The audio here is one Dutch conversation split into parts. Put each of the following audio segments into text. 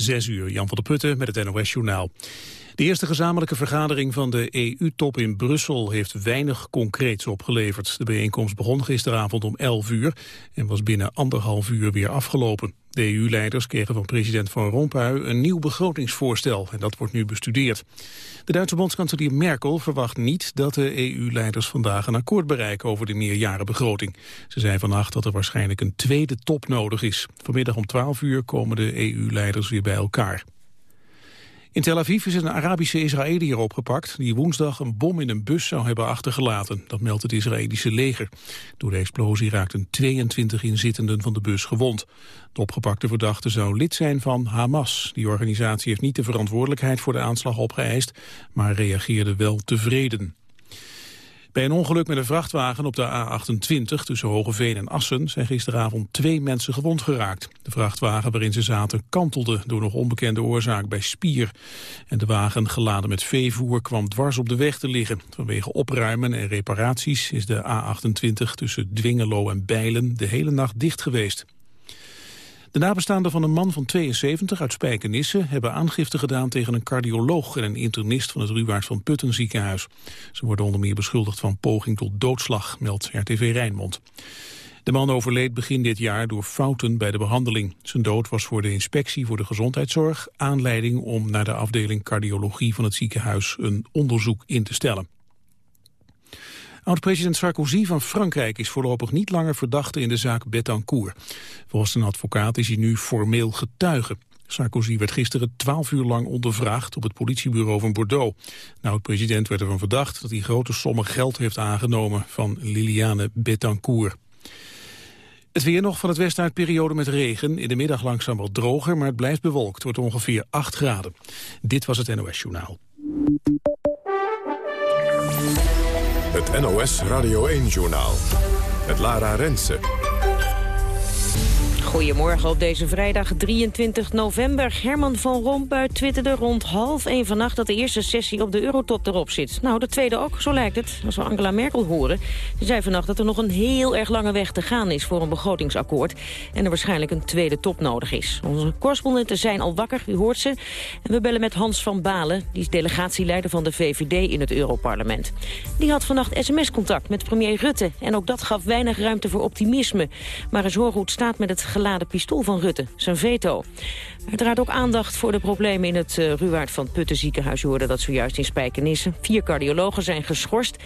Zes uur, Jan van der Putten met het NOS-journaal. De eerste gezamenlijke vergadering van de EU-top in Brussel heeft weinig concreets opgeleverd. De bijeenkomst begon gisteravond om 11 uur en was binnen anderhalf uur weer afgelopen. De EU-leiders kregen van president Van Rompuy een nieuw begrotingsvoorstel en dat wordt nu bestudeerd. De Duitse bondskanselier Merkel verwacht niet dat de EU-leiders vandaag een akkoord bereiken over de meerjarenbegroting. Ze zei vannacht dat er waarschijnlijk een tweede top nodig is. Vanmiddag om 12 uur komen de EU-leiders weer bij elkaar. In Tel Aviv is een Arabische Israëliër opgepakt... die woensdag een bom in een bus zou hebben achtergelaten. Dat meldt het Israëlische leger. Door de explosie raakten 22 inzittenden van de bus gewond. De opgepakte verdachte zou lid zijn van Hamas. Die organisatie heeft niet de verantwoordelijkheid voor de aanslag opgeëist... maar reageerde wel tevreden. Bij een ongeluk met een vrachtwagen op de A28 tussen Hogeveen en Assen zijn gisteravond twee mensen gewond geraakt. De vrachtwagen waarin ze zaten kantelde door nog onbekende oorzaak bij Spier. En de wagen geladen met veevoer kwam dwars op de weg te liggen. Vanwege opruimen en reparaties is de A28 tussen Dwingelo en Bijlen de hele nacht dicht geweest. De nabestaanden van een man van 72 uit Spijkenisse hebben aangifte gedaan tegen een cardioloog en een internist van het Ruwaard van Putten ziekenhuis. Ze worden onder meer beschuldigd van poging tot doodslag, meldt RTV Rijnmond. De man overleed begin dit jaar door fouten bij de behandeling. Zijn dood was voor de inspectie voor de gezondheidszorg aanleiding om naar de afdeling cardiologie van het ziekenhuis een onderzoek in te stellen. Oud-president Sarkozy van Frankrijk is voorlopig niet langer verdachte in de zaak Betancourt. Volgens een advocaat is hij nu formeel getuige. Sarkozy werd gisteren twaalf uur lang ondervraagd op het politiebureau van Bordeaux. De oud-president werd ervan verdacht dat hij grote sommen geld heeft aangenomen van Liliane Betancourt. Het weer nog van het westen uit periode met regen. In de middag langzaam wat droger, maar het blijft bewolkt. Het wordt ongeveer 8 graden. Dit was het NOS Journaal. Het NOS Radio 1-journaal. Het Lara Rensen. Goedemorgen op deze vrijdag 23 november. Herman van Rompuy twitterde rond half één vannacht... dat de eerste sessie op de Eurotop erop zit. Nou, de tweede ook, zo lijkt het. Als we Angela Merkel horen. Ze zei vannacht dat er nog een heel erg lange weg te gaan is... voor een begrotingsakkoord. En er waarschijnlijk een tweede top nodig is. Onze correspondenten zijn al wakker, u hoort ze. En we bellen met Hans van Balen. Die is delegatieleider van de VVD in het Europarlement. Die had vannacht sms-contact met premier Rutte. En ook dat gaf weinig ruimte voor optimisme. Maar eens horen hoe het staat met het geladen pistool van Rutte, zijn veto. Uiteraard ook aandacht voor de problemen in het uh, Ruwaard van Putten ziekenhuis. Je hoorde dat zojuist in Spijkenisse. Vier cardiologen zijn geschorst.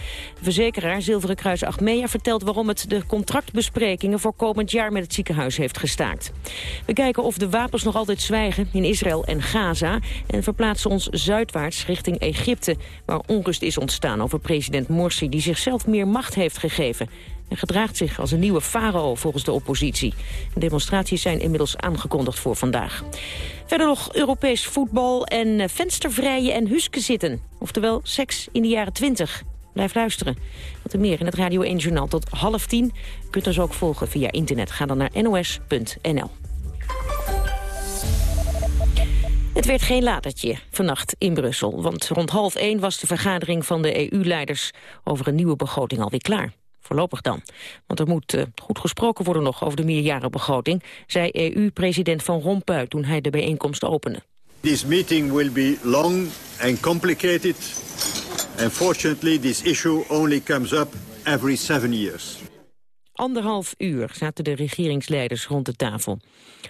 verzekeraar Zilveren Kruis Achmea vertelt waarom het de contractbesprekingen voor komend jaar met het ziekenhuis heeft gestaakt. We kijken of de wapens nog altijd zwijgen in Israël en Gaza en verplaatsen ons zuidwaarts richting Egypte, waar onrust is ontstaan over president Morsi die zichzelf meer macht heeft gegeven en gedraagt zich als een nieuwe farao volgens de oppositie. demonstraties zijn inmiddels aangekondigd voor vandaag. Verder nog Europees voetbal en eh, venstervrijen en huske zitten. Oftewel seks in de jaren 20. Blijf luisteren. Wat er meer in het Radio 1 Journaal tot half tien. U kunt ons ook volgen via internet. Ga dan naar nos.nl. Het werd geen latertje vannacht in Brussel. Want rond half één was de vergadering van de EU-leiders... over een nieuwe begroting alweer klaar. Voorlopig dan. Want er moet uh, goed gesproken worden nog over de meerjarenbegroting... zei EU-president Van Rompuy toen hij de bijeenkomst opende. This meeting will be long and complicated. And fortunately this issue only comes up every seven years. Anderhalf uur zaten de regeringsleiders rond de tafel.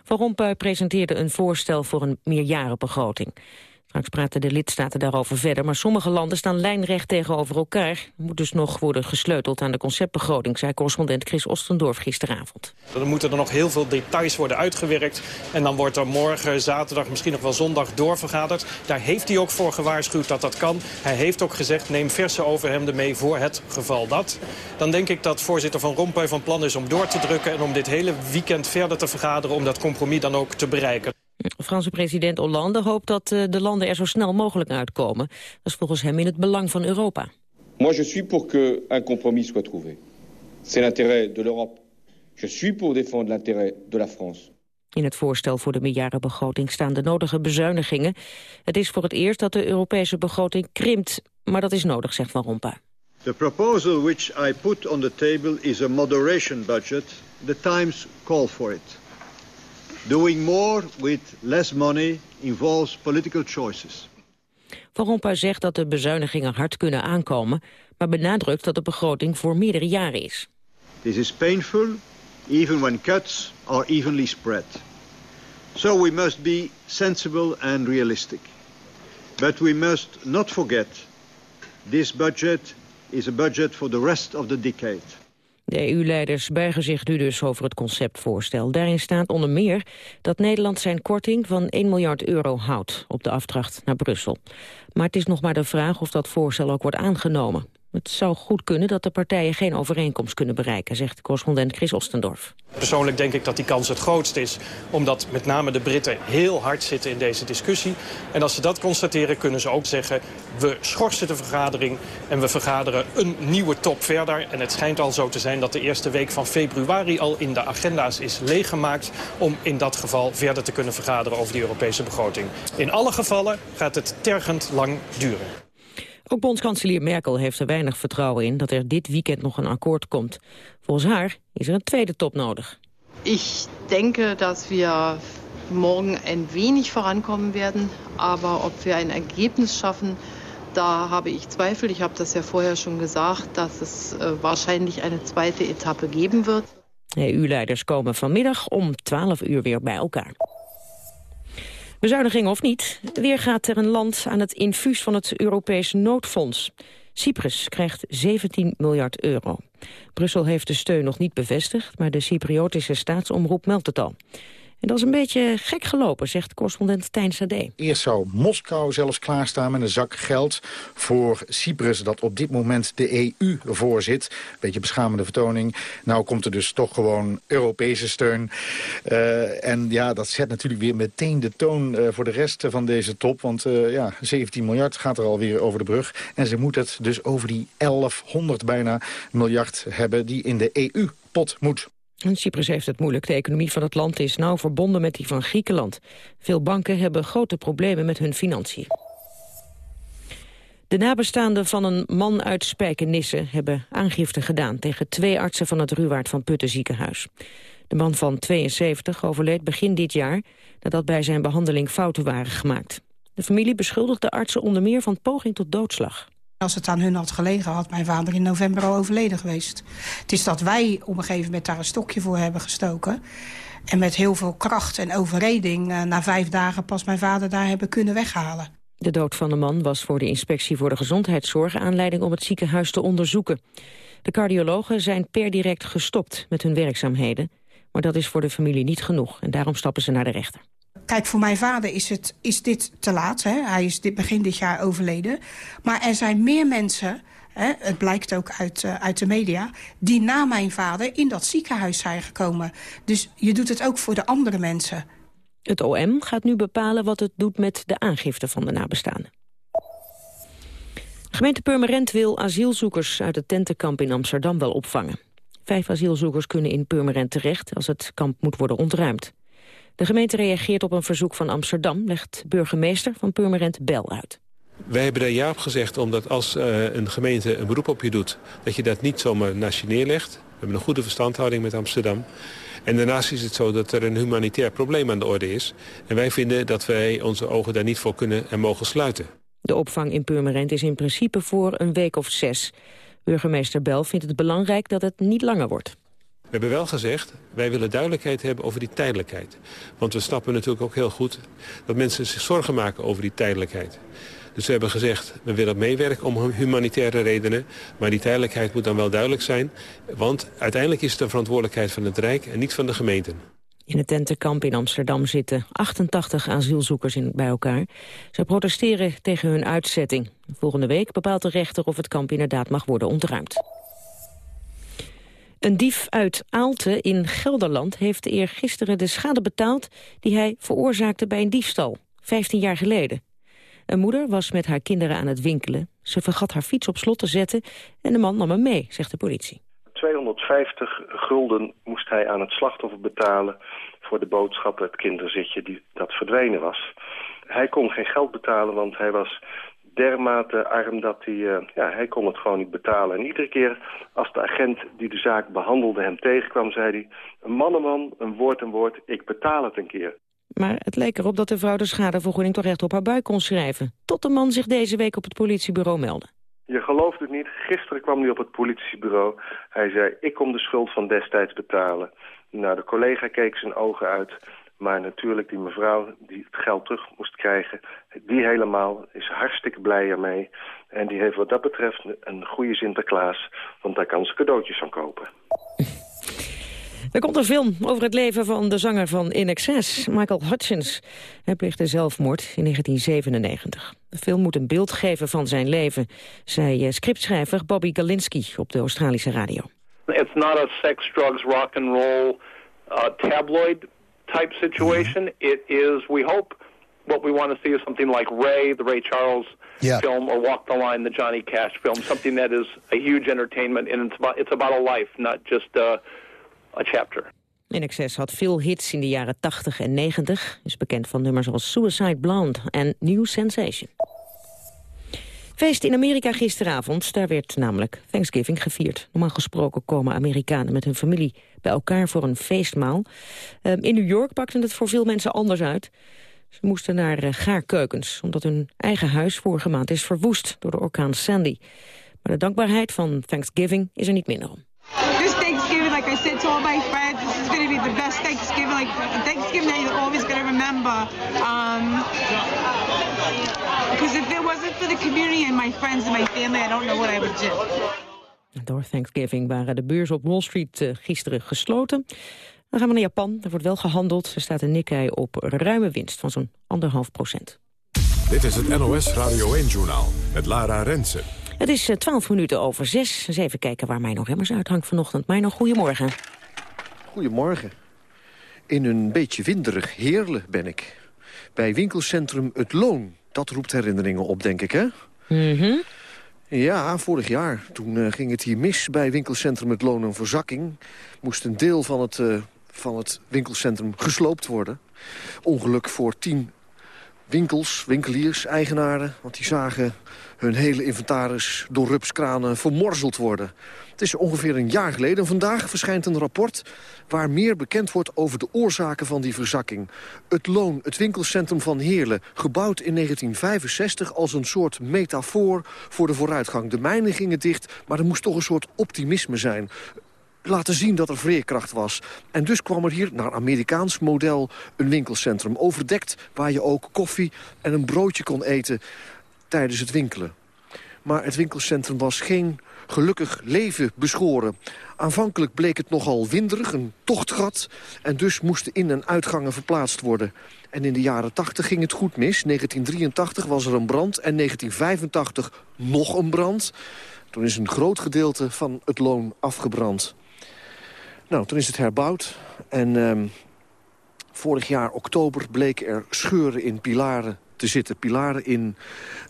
Van Rompuy presenteerde een voorstel voor een meerjarenbegroting. Straks praten de lidstaten daarover verder, maar sommige landen staan lijnrecht tegenover elkaar. Er moet dus nog worden gesleuteld aan de conceptbegroting, zei correspondent Chris Ostendorf gisteravond. Er moeten er nog heel veel details worden uitgewerkt en dan wordt er morgen, zaterdag, misschien nog wel zondag doorvergaderd. Daar heeft hij ook voor gewaarschuwd dat dat kan. Hij heeft ook gezegd, neem verse overhemden mee voor het geval dat. Dan denk ik dat voorzitter Van Rompuy van plan is om door te drukken en om dit hele weekend verder te vergaderen om dat compromis dan ook te bereiken. Franse president Hollande hoopt dat eh, de landen er zo snel mogelijk uitkomen. Dat is volgens hem in het belang van Europa. Moi je suis pour que un compromis soit trouvé. C'est l'intérêt de l'Europe. Je suis pour défendre l'intérêt de la France. In het voorstel voor de meerjarenbegroting staan de nodige bezuinigingen. Het is voor het eerst dat de Europese begroting krimpt. Maar dat is nodig, zegt Van Rompuy. The proposal which I put on the table is a moderation budget. The times call for it. Doing more with less money involves political choices. Van Rompuy zegt dat de bezuinigingen hard kunnen aankomen... maar benadrukt dat de begroting voor meerdere jaren is. This is painful, even when cuts are evenly spread. So we must be sensible and realistic. But we must not forget, this budget is a budget for the rest of the decade. De EU-leiders buigen zich nu dus over het conceptvoorstel. Daarin staat onder meer dat Nederland zijn korting van 1 miljard euro houdt op de afdracht naar Brussel. Maar het is nog maar de vraag of dat voorstel ook wordt aangenomen. Het zou goed kunnen dat de partijen geen overeenkomst kunnen bereiken, zegt correspondent Chris Ostendorf. Persoonlijk denk ik dat die kans het grootst is, omdat met name de Britten heel hard zitten in deze discussie. En als ze dat constateren, kunnen ze ook zeggen, we schorsen de vergadering en we vergaderen een nieuwe top verder. En het schijnt al zo te zijn dat de eerste week van februari al in de agenda's is leeggemaakt om in dat geval verder te kunnen vergaderen over die Europese begroting. In alle gevallen gaat het tergend lang duren. Ook bondskanselier Merkel heeft er weinig vertrouwen in dat er dit weekend nog een akkoord komt. Volgens haar is er een tweede top nodig. Ik denke dat we morgen een wenig vorankommen werden, aber ob wir ein Ergebnis schaffen, da habe ich Zweifel. Ich habe das ja vorher schon gesagt, dass es äh, wahrscheinlich eine zweite Etappe geben wird. EU-leiders komen vanmiddag om 12 uur weer bij elkaar. Bezuiniging of niet, weer gaat er een land aan het infuus van het Europees noodfonds. Cyprus krijgt 17 miljard euro. Brussel heeft de steun nog niet bevestigd, maar de Cypriotische staatsomroep meldt het al. Dat is een beetje gek gelopen, zegt correspondent Tijn Sade. Eerst zou Moskou zelfs klaarstaan met een zak geld voor Cyprus... dat op dit moment de EU voorzit. Beetje beschamende vertoning. Nou komt er dus toch gewoon Europese steun. Uh, en ja, dat zet natuurlijk weer meteen de toon uh, voor de rest van deze top. Want uh, ja, 17 miljard gaat er alweer over de brug. En ze moet het dus over die 1100 bijna miljard hebben... die in de EU-pot moet. Cyprus heeft het moeilijk. De economie van het land is nauw verbonden met die van Griekenland. Veel banken hebben grote problemen met hun financiën. De nabestaanden van een man uit Spijkenisse hebben aangifte gedaan... tegen twee artsen van het Ruwaard van Putten ziekenhuis. De man van 72 overleed begin dit jaar... nadat bij zijn behandeling fouten waren gemaakt. De familie beschuldigt de artsen onder meer van poging tot doodslag. Als het aan hun had gelegen, had mijn vader in november al overleden geweest. Het is dat wij op een gegeven moment daar een stokje voor hebben gestoken. En met heel veel kracht en overreding uh, na vijf dagen pas mijn vader daar hebben kunnen weghalen. De dood van de man was voor de inspectie voor de gezondheidszorg aanleiding om het ziekenhuis te onderzoeken. De cardiologen zijn per direct gestopt met hun werkzaamheden. Maar dat is voor de familie niet genoeg en daarom stappen ze naar de rechter. Kijk, voor mijn vader is, het, is dit te laat. Hè? Hij is dit, begin dit jaar overleden. Maar er zijn meer mensen, hè, het blijkt ook uit, uh, uit de media... die na mijn vader in dat ziekenhuis zijn gekomen. Dus je doet het ook voor de andere mensen. Het OM gaat nu bepalen wat het doet met de aangifte van de nabestaanden. Gemeente Purmerend wil asielzoekers uit het tentenkamp in Amsterdam wel opvangen. Vijf asielzoekers kunnen in Purmerend terecht als het kamp moet worden ontruimd. De gemeente reageert op een verzoek van Amsterdam, legt burgemeester van Purmerend Bel uit. Wij hebben daar ja op gezegd, omdat als uh, een gemeente een beroep op je doet... dat je dat niet zomaar naast je neerlegt. We hebben een goede verstandhouding met Amsterdam. En daarnaast is het zo dat er een humanitair probleem aan de orde is. En wij vinden dat wij onze ogen daar niet voor kunnen en mogen sluiten. De opvang in Purmerend is in principe voor een week of zes. Burgemeester Bel vindt het belangrijk dat het niet langer wordt. We hebben wel gezegd, wij willen duidelijkheid hebben over die tijdelijkheid. Want we snappen natuurlijk ook heel goed dat mensen zich zorgen maken over die tijdelijkheid. Dus we hebben gezegd, we willen meewerken om humanitaire redenen. Maar die tijdelijkheid moet dan wel duidelijk zijn. Want uiteindelijk is het de verantwoordelijkheid van het Rijk en niet van de gemeenten. In het tentenkamp in Amsterdam zitten 88 asielzoekers in, bij elkaar. Ze protesteren tegen hun uitzetting. Volgende week bepaalt de rechter of het kamp inderdaad mag worden ontruimd. Een dief uit Aalten in Gelderland heeft eergisteren de schade betaald... die hij veroorzaakte bij een diefstal, 15 jaar geleden. Een moeder was met haar kinderen aan het winkelen. Ze vergat haar fiets op slot te zetten en de man nam hem mee, zegt de politie. 250 gulden moest hij aan het slachtoffer betalen... voor de boodschap, het kinderzitje die, dat verdwenen was. Hij kon geen geld betalen, want hij was dermate arm dat hij, uh, ja, hij kon het gewoon niet betalen. En iedere keer als de agent die de zaak behandelde hem tegenkwam, zei hij... een man een man, een woord een woord, ik betaal het een keer. Maar het leek erop dat de vrouw de schadevergoeding toch echt op haar buik kon schrijven. Tot de man zich deze week op het politiebureau meldde. Je gelooft het niet. Gisteren kwam hij op het politiebureau. Hij zei, ik kom de schuld van destijds betalen. Nou, de collega keek zijn ogen uit. Maar natuurlijk, die mevrouw die het geld terug moest krijgen... die helemaal is hartstikke blij ermee. En die heeft wat dat betreft een goede Sinterklaas. Want daar kan ze cadeautjes van kopen. Er komt een film over het leven van de zanger van In Excess, Michael Hutchins. Hij pleegde zelfmoord in 1997. De film moet een beeld geven van zijn leven, zei eh, scriptschrijver Bobby Galinsky op de Australische radio. It's not a sex, drugs, rock and roll uh, tabloid type situation. Mm -hmm. It is, we hope, what we want to see is something like Ray, the Ray Charles yeah. film, or Walk the Line, the Johnny Cash film. Something that is a huge entertainment, and it's about, it's about a life, not just uh, a chapter. In Excess had veel hits in de jaren 80 en 90. Is bekend van nummers als Suicide Blonde en New Sensation. Feest in Amerika gisteravond, daar werd namelijk Thanksgiving gevierd. Normaal gesproken komen Amerikanen met hun familie bij elkaar voor een feestmaal. Ehm, in New York pakte het voor veel mensen anders uit. Ze moesten naar uh, gaarkeukens, omdat hun eigen huis vorige maand is verwoest door de orkaan Sandy. Maar de dankbaarheid van Thanksgiving is er niet minder om. This Thanksgiving, like I said to all my friends, this is going to be the best Thanksgiving, Thanksgiving that you're always going to remember. Um, because if it wasn't for the community and my friends and my family, I don't know what I would do. Door Thanksgiving waren de beurzen op Wall Street uh, gisteren gesloten. Dan gaan we naar Japan. Er wordt wel gehandeld. Er staat een Nikkei op ruime winst van zo'n anderhalf procent. Dit is het NOS Radio 1-journaal met Lara Rensen. Het is 12 minuten over 6. Eens even kijken waar nog Remmers uithangt vanochtend. nog goedemorgen. Goedemorgen. In een beetje winderig Heerlen ben ik. Bij winkelcentrum Het Loon. Dat roept herinneringen op, denk ik, hè? Mhm. Ja, vorig jaar. Toen uh, ging het hier mis bij winkelcentrum Het Loon een verzakking. Moest een deel van het, uh, van het winkelcentrum gesloopt worden. Ongeluk voor tien winkels, winkeliers, eigenaren. Want die zagen hun hele inventaris door rupskranen vermorzeld worden. Het is ongeveer een jaar geleden. Vandaag verschijnt een rapport waar meer bekend wordt over de oorzaken van die verzakking. Het Loon, het winkelcentrum van Heerlen, gebouwd in 1965 als een soort metafoor voor de vooruitgang. De mijnen gingen dicht, maar er moest toch een soort optimisme zijn laten zien dat er veerkracht was. En dus kwam er hier, naar Amerikaans model, een winkelcentrum. Overdekt waar je ook koffie en een broodje kon eten tijdens het winkelen. Maar het winkelcentrum was geen gelukkig leven beschoren. Aanvankelijk bleek het nogal winderig, een tochtgat... en dus moesten in- en uitgangen verplaatst worden. En in de jaren 80 ging het goed mis. 1983 was er een brand en 1985 nog een brand. Toen is een groot gedeelte van het loon afgebrand. Nou, toen is het herbouwd. En um, vorig jaar oktober bleken er scheuren in pilaren te zitten. Pilaren in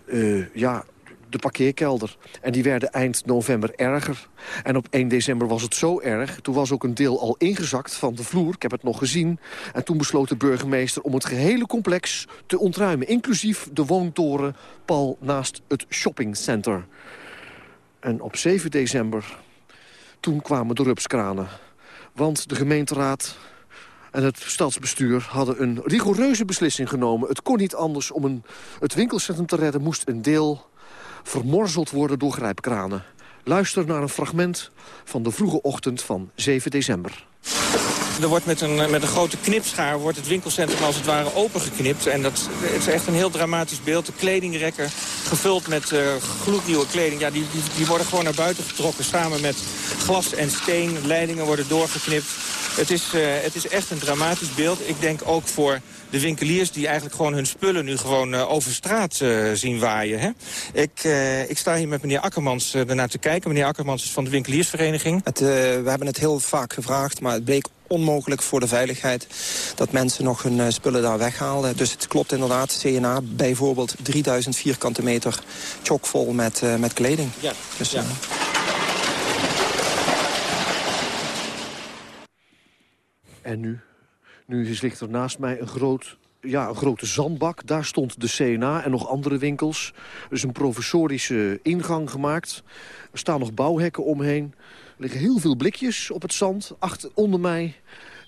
uh, ja, de parkeerkelder. En die werden eind november erger. En op 1 december was het zo erg. Toen was ook een deel al ingezakt van de vloer. Ik heb het nog gezien. En toen besloot de burgemeester om het gehele complex te ontruimen. Inclusief de woontoren pal naast het shoppingcenter. En op 7 december, toen kwamen de rupskranen. Want de gemeenteraad en het stadsbestuur hadden een rigoureuze beslissing genomen. Het kon niet anders om een, het winkelcentrum te redden... moest een deel vermorzeld worden door grijpkranen. Luister naar een fragment van de vroege ochtend van 7 december. Er wordt met een, met een grote knipschaar wordt het winkelcentrum als het ware opengeknipt. En dat het is echt een heel dramatisch beeld. De kledingrekken gevuld met uh, gloednieuwe kleding. Ja, die, die, die worden gewoon naar buiten getrokken samen met glas en steen. Leidingen worden doorgeknipt. Het is, uh, het is echt een dramatisch beeld. Ik denk ook voor de winkeliers die eigenlijk gewoon hun spullen nu gewoon uh, over straat uh, zien waaien. Hè? Ik, uh, ik sta hier met meneer Akkermans ernaar te kijken. Meneer Akkermans is van de winkeliersvereniging. Het, we hebben het heel vaak gevraagd, maar het bleek onmogelijk voor de veiligheid dat mensen nog hun spullen daar weghaalden. Dus het klopt inderdaad, CNA bijvoorbeeld 3000 vierkante meter chockvol met, met kleding. Ja, dus, ja. En nu? Nu ligt er naast mij een groot ja, een grote zandbak. Daar stond de CNA en nog andere winkels. Er is een professorische ingang gemaakt. Er staan nog bouwhekken omheen. Er liggen heel veel blikjes op het zand, achter, onder mij.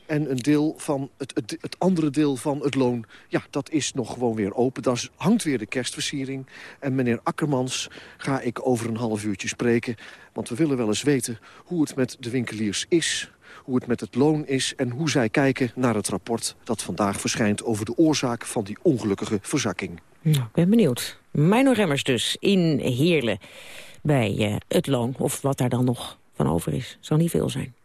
En een deel van het, het, het, andere deel van het loon, ja, dat is nog gewoon weer open. Daar hangt weer de kerstversiering. En meneer Akkermans ga ik over een half uurtje spreken. Want we willen wel eens weten hoe het met de winkeliers is hoe het met het loon is... en hoe zij kijken naar het rapport dat vandaag verschijnt... over de oorzaak van die ongelukkige verzakking. Nou, ik ben benieuwd. Mino Remmers dus, in Heerlen, bij uh, het loon. Of wat daar dan nog van over is. Zal niet veel zijn.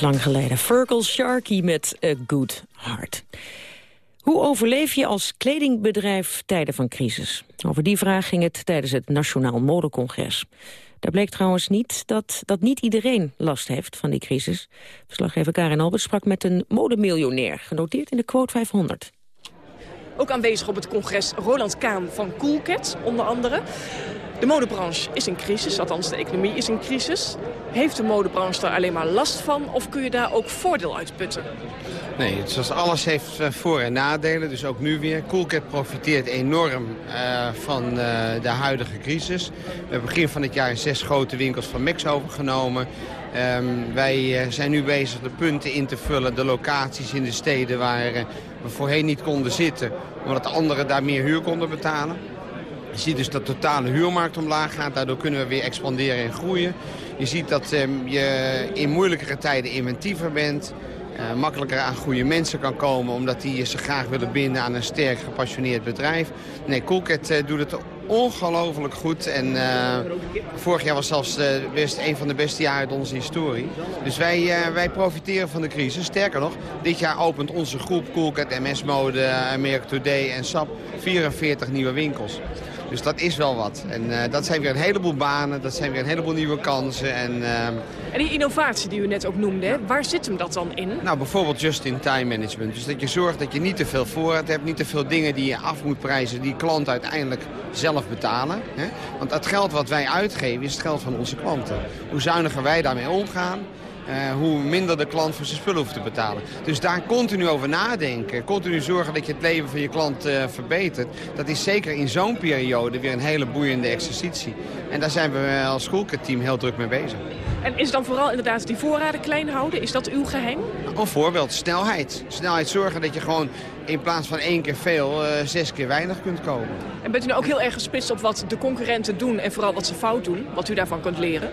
Lang geleden. Fergal Sharkey met A Good Heart. Hoe overleef je als kledingbedrijf tijden van crisis? Over die vraag ging het tijdens het Nationaal Modecongres. Daar bleek trouwens niet dat, dat niet iedereen last heeft van die crisis. Verslaggever Karin Albert sprak met een modemiljonair... genoteerd in de quote 500. Ook aanwezig op het congres Roland Kaan van Coolcat, onder andere. De modebranche is in crisis, althans de economie is in crisis. Heeft de modebranche daar alleen maar last van of kun je daar ook voordeel uit putten? Nee, zoals alles heeft eh, voor- en nadelen, dus ook nu weer. Coolcat profiteert enorm uh, van uh, de huidige crisis. We hebben begin van het jaar zes grote winkels van Max overgenomen. Um, wij zijn nu bezig de punten in te vullen, de locaties in de steden waar we voorheen niet konden zitten. Omdat de anderen daar meer huur konden betalen. Je ziet dus dat de totale huurmarkt omlaag gaat. Daardoor kunnen we weer expanderen en groeien. Je ziet dat um, je in moeilijkere tijden inventiever bent. uh, makkelijker aan goede mensen kan komen... omdat die zich graag willen binden aan een sterk gepassioneerd bedrijf. Nee, Coolcat uh, doet het ongelooflijk goed. En uh, vorig jaar was zelfs best een van de beste jaren uit onze historie. Dus wij, wij profiteren van de crisis. Sterker nog, dit jaar opent onze groep Coolcat, MS Mode, America Today en SAP 44 nieuwe winkels. Dus dat is wel wat. En uh, dat zijn weer een heleboel banen, dat zijn weer een heleboel nieuwe kansen. En, uh... en die innovatie die u net ook noemde, waar zit hem dat dan in? Nou, bijvoorbeeld just-in-time management. Dus dat je zorgt dat je niet te veel voorraad hebt, niet te veel dingen die je af moet prijzen... die klanten uiteindelijk zelf betalen. Hè? Want het geld wat wij uitgeven is het geld van onze klanten. Hoe zuiniger wij daarmee omgaan, uh, hoe minder de klant voor zijn spullen hoeft te betalen. Dus daar continu over nadenken, continu zorgen dat je het leven van je klant uh, verbetert. Dat is zeker in zo'n periode weer een hele boeiende exercitie. En daar zijn we als schoolteam heel druk mee bezig. En is dan vooral inderdaad die voorraden klein houden? Is dat uw geheim? Een voorbeeld, snelheid. Snelheid zorgen dat je gewoon in plaats van één keer veel, uh, zes keer weinig kunt kopen. En bent u nou ook heel erg gespitst op wat de concurrenten doen en vooral wat ze fout doen? Wat u daarvan kunt leren?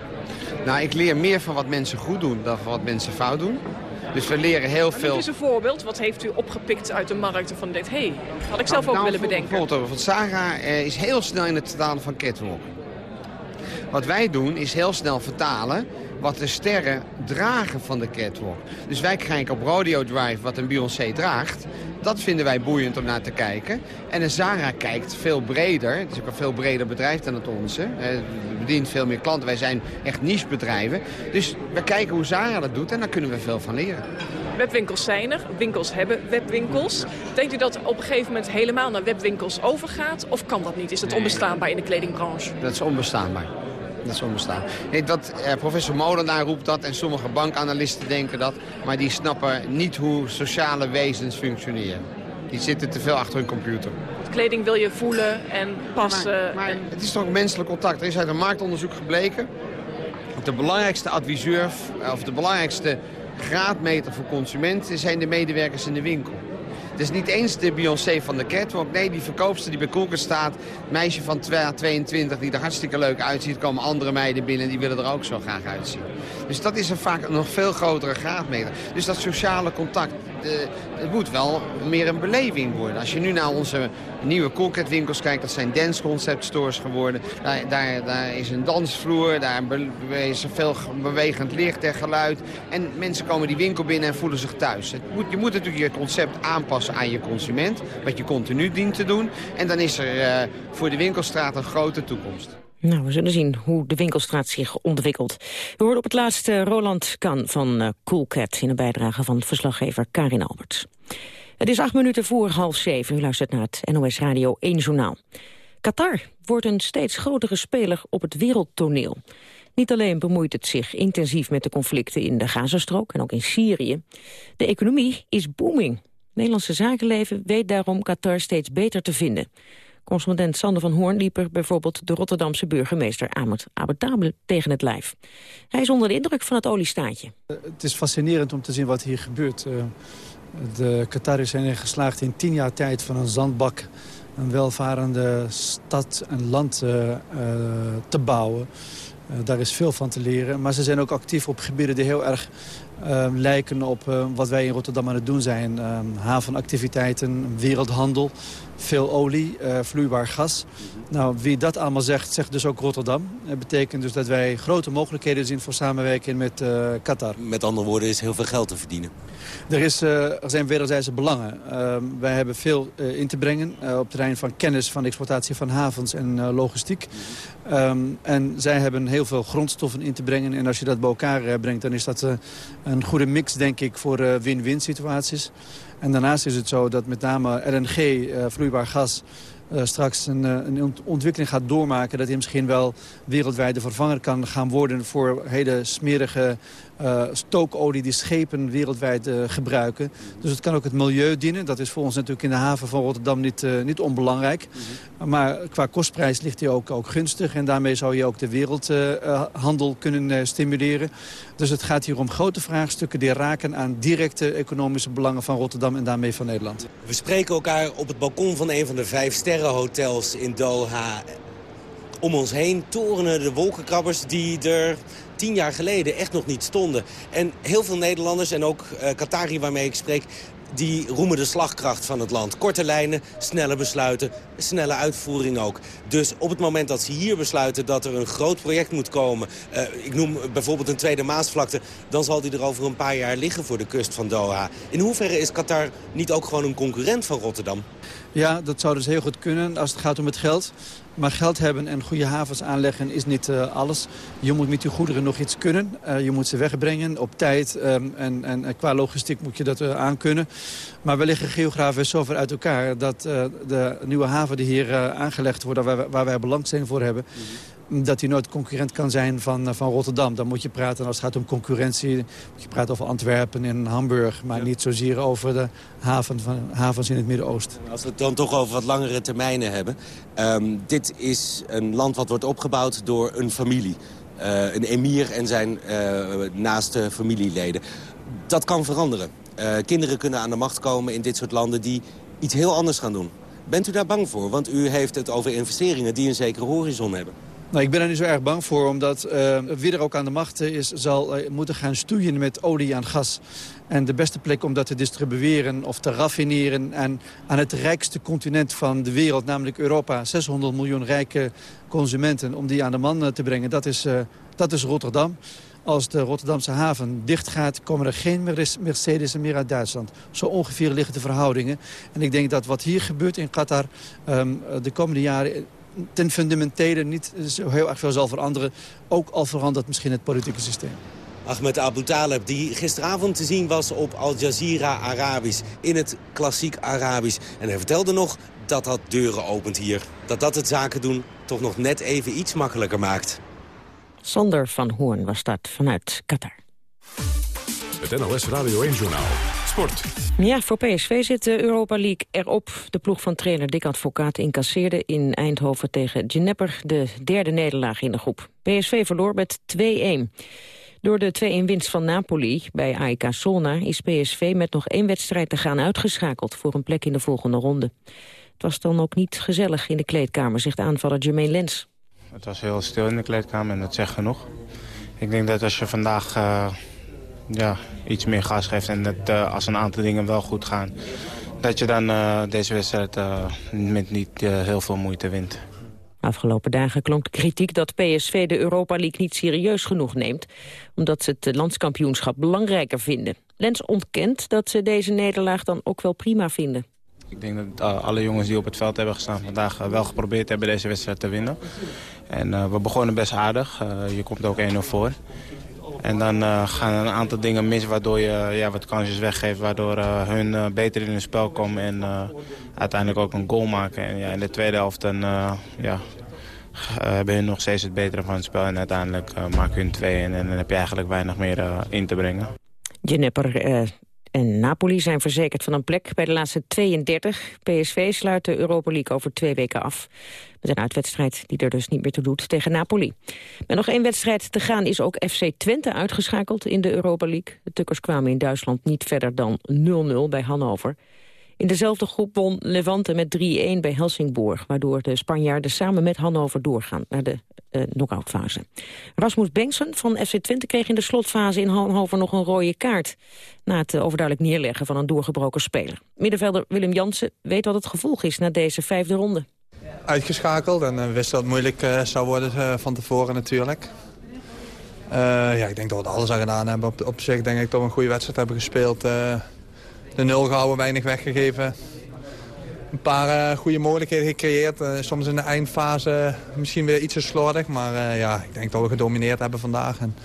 Nou, ik leer meer van wat mensen goed doen dan van wat mensen fout doen. Dus we leren heel veel... is een voorbeeld. Wat heeft u opgepikt uit de markt van dit? hé, hey, had ik zelf nou, ook nou, willen bedenken. Bijvoorbeeld van Saga eh, is heel snel in het vertalen van catwalk. Wat wij doen is heel snel vertalen wat de sterren dragen van de catwalk. Dus wij kijken op Rodeo Drive wat een Beyoncé draagt. Dat vinden wij boeiend om naar te kijken. En een Zara kijkt veel breder. Het is ook een veel breder bedrijf dan het onze. Het bedient veel meer klanten. Wij zijn echt nichebedrijven. Dus we kijken hoe Zara dat doet en daar kunnen we veel van leren. Webwinkels zijn er. Winkels hebben webwinkels. Denkt u dat op een gegeven moment helemaal naar webwinkels overgaat? Of kan dat niet? Is het onbestaanbaar in de kledingbranche? Dat is onbestaanbaar. Dat is onbestaan. Nee, dat, eh, professor Molenaar roept dat en sommige bankanalisten denken dat. Maar die snappen niet hoe sociale wezens functioneren. Die zitten te veel achter hun computer. Kleding wil je voelen en passen. Maar, maar en... Het is toch menselijk contact. Er is uit een marktonderzoek gebleken... dat de belangrijkste adviseur of de belangrijkste graadmeter voor consumenten... zijn de medewerkers in de winkel. Is niet eens de Beyoncé van de catwalk. Nee, die verkoopster die bij Koelker staat. Meisje van 22 die er hartstikke leuk uitziet. komen andere meiden binnen die willen er ook zo graag uitzien. Dus dat is een vaak een nog veel grotere graadmeter. Dus dat sociale contact, het moet wel meer een beleving worden. Als je nu naar onze nieuwe Coolcat winkels kijkt, dat zijn dance concept stores geworden. Daar, daar, is een dansvloer, daar is veel bewegend licht en geluid. En mensen komen die winkel binnen en voelen zich thuis. Het moet, je moet natuurlijk je concept aanpassen aan je consument, wat je continu dient te doen. En dan is er uh, voor de winkelstraat een grote toekomst. Nou, we zullen zien hoe de winkelstraat zich ontwikkelt. We hoorden op het laatste Roland Kan van uh, Coolcat... in een bijdrage van verslaggever Karin Alberts. Het is acht minuten voor half zeven. U luistert naar het NOS Radio 1 Journaal. Qatar wordt een steeds grotere speler op het wereldtoneel. Niet alleen bemoeit het zich intensief met de conflicten in de Gazastrook... en ook in Syrië. De economie is booming. Het Nederlandse zakenleven weet daarom Qatar steeds beter te vinden. Correspondent Sander van Hoorn liep er bijvoorbeeld de Rotterdamse burgemeester Ahmed Abetabel tegen het lijf. Hij is onder de indruk van het oliestaatje. Het is fascinerend om te zien wat hier gebeurt. De Qataris zijn er geslaagd in tien jaar tijd van een zandbak... een welvarende stad en land uh, te bouwen. Daar is veel van te leren. Maar ze zijn ook actief op gebieden die heel erg lijken op wat wij in Rotterdam aan het doen zijn. havenactiviteiten, wereldhandel veel olie, uh, vloeibaar gas. Nou, wie dat allemaal zegt, zegt dus ook Rotterdam. Dat betekent dus dat wij grote mogelijkheden zien voor samenwerking met uh, Qatar. Met andere woorden is heel veel geld te verdienen. Er, is, uh, er zijn wederzijdse belangen. wij hebben veel in te brengen op het terrein van kennis van de exploitatie van havens en logistiek. Um, en zij hebben heel veel grondstoffen in te brengen. En als je dat bij elkaar brengt, dan is dat een goede mix, denk ik, voor win-win situaties. En daarnaast is het zo dat met name LNG, uh, vloeibaar gas... Uh, straks een, een, ontwikkeling gaat doormaken... dat hij misschien wel wereldwijd de vervanger kan gaan worden... voor hele smerige uh, stookolie die schepen wereldwijd uh, gebruiken. Dus het kan ook het milieu dienen. Dat is voor ons natuurlijk in de haven van Rotterdam niet, uh, niet onbelangrijk. Mhm. Maar qua kostprijs ligt hij ook, ook gunstig. En daarmee zou je ook de wereldhandel kunnen stimuleren. Dus het gaat hier om grote vraagstukken die raken aan directe economische belangen van Rotterdam en daarmee van Nederland. We spreken elkaar op het balkon van een van de vijf sterrenhotels in Doha Om ons heen torenen de wolkenkrabbers die er tien jaar geleden echt nog niet stonden. En heel veel Nederlanders en ook uh, Qatari waarmee ik spreek die roemen de slagkracht van het land. Korte lijnen, snelle besluiten, snelle uitvoering ook. Dus op het moment dat ze hier besluiten dat er een groot project moet komen... Uh, ik noem bijvoorbeeld een tweede Maasvlakte... dan zal die er over een paar jaar liggen voor de kust van Doha. In hoeverre is Qatar niet ook gewoon een concurrent van Rotterdam? Ja, dat zou dus heel goed kunnen als het gaat om het geld. Maar geld hebben en goede havens aanleggen is niet uh, alles. Je moet met je goederen nog iets kunnen. Uh, je moet ze wegbrengen op tijd. Um, en, en, qua logistiek moet je dat uh, aankunnen. Maar we liggen geografisch zo ver uit elkaar... dat de nieuwe haven die hier aangelegd wordt... waar, waar wij belangstelling voor hebben... Mm -hmm dat hij nooit concurrent kan zijn van, eh, van Rotterdam. Dan moet je praten, als het gaat om concurrentie, moet je praten over Antwerpen en Hamburg. Maar niet zozeer over de haven van, havens in het Midden-Oosten. Als we het dan toch over wat langere termijnen hebben. Um, dit is een land wat wordt opgebouwd door een familie. Uh, een emir en zijn uh, naaste familieleden. Dat kan veranderen. Uh, kinderen kunnen aan de macht komen in dit soort landen die iets heel anders gaan doen. Bent u daar bang voor? Want u heeft het over investeringen die een zekere horizon hebben. Nou, ik ben er niet zo erg bang voor, omdat uh, wie er ook aan de macht is... zal uh, moeten gaan stoeien met olie en gas. En de beste plek om dat te distribueren of te raffineren... en aan het rijkste continent van de wereld, namelijk Europa... 600 miljoen rijke consumenten, om die aan de man te brengen... dat is, dat is Rotterdam. Als de Rotterdamse haven dicht gaat, komen er geen Mercedes meer uit Duitsland. Zo ongeveer liggen de verhoudingen. En ik denk dat wat hier gebeurt in Qatar um, de komende jaren ten fundamentele niet zo heel erg veel zal veranderen. Ook al verandert misschien het politieke systeem. Ahmed Abu Taleb, die gisteravond te zien was op Al Jazeera Arabisch. In het klassiek Arabisch. En hij vertelde nog dat dat deuren opent hier. Dat dat het zaken doen toch nog net even iets makkelijker maakt. Sander van Hoorn was dat vanuit Qatar. Het NOS Radio 1-journaal. Sport. Ja, voor PSV zit de Europa League erop. De ploeg van trainer Dick Advocaat incasseerde in Eindhoven tegen Dnepr... de derde nederlaag in de groep. PSV verloor met 2-1. Door de 2-1 winst van Napoli bij AEK Solna... is PSV met nog één wedstrijd te gaan uitgeschakeld... voor een plek in de volgende ronde. Het was dan ook niet gezellig in de kleedkamer, zegt aanvaller Jermaine Lens. Het was heel stil in de kleedkamer en dat zegt genoeg. Ik denk dat als je vandaag... Uh ja, iets meer gas geeft en dat, uh, als een aantal dingen wel goed gaan... dat je dan uh, deze wedstrijd met niet heel veel moeite wint. Afgelopen dagen klonk kritiek dat PSV de Europa League niet serieus genoeg neemt... omdat ze het landskampioenschap belangrijker vinden. Lens ontkent dat ze deze nederlaag dan ook wel prima vinden. Ik denk dat alle jongens die op het veld hebben gestaan vandaag wel geprobeerd hebben deze wedstrijd te winnen. En we begonnen best aardig. je komt ook 1-0 voor. En dan uh, gaan een aantal dingen mis waardoor je ja, wat kansjes weggeeft. Waardoor hun beter in hun spel komen en uiteindelijk ook een goal maken. En ja, in de tweede helft dan, ja, hebben hun nog steeds het betere van het spel. En uiteindelijk maken hun twee en, en dan heb je eigenlijk weinig meer in te brengen. Jennifer en Napoli zijn verzekerd van een plek bij de laatste 32. PSV sluit de Europa League over twee weken af. Met een uitwedstrijd die er dus niet meer toe doet tegen Napoli. Met nog één wedstrijd te gaan is ook FC Twente uitgeschakeld in de Europa League. De Tukkers kwamen in Duitsland niet verder dan 0-0 bij Hannover. In dezelfde groep won Levante met 3-1 bij Helsingborg... waardoor de Spanjaarden samen met Hannover doorgaan naar de uh, knock-outfase. Rasmus Bengtsen van FC Twente kreeg in de slotfase in Hannover nog een rode kaart... na het uh, overduidelijk neerleggen van een doorgebroken speler. Middenvelder Willem Jansen weet wat het gevolg is na deze vijfde ronde. Uitgeschakeld en uh, wist dat het moeilijk zou worden van tevoren natuurlijk. ja, ik denk dat we alles aan gedaan hebben. Op, op zich denk ik dat we een goede wedstrijd hebben gespeeld de nul gehouden, weinig weggegeven. Een paar uh, goede mogelijkheden gecreëerd. Uh, soms in de eindfase misschien weer iets te slordig. Maar uh, ja, ik denk dat we gedomineerd hebben vandaag. En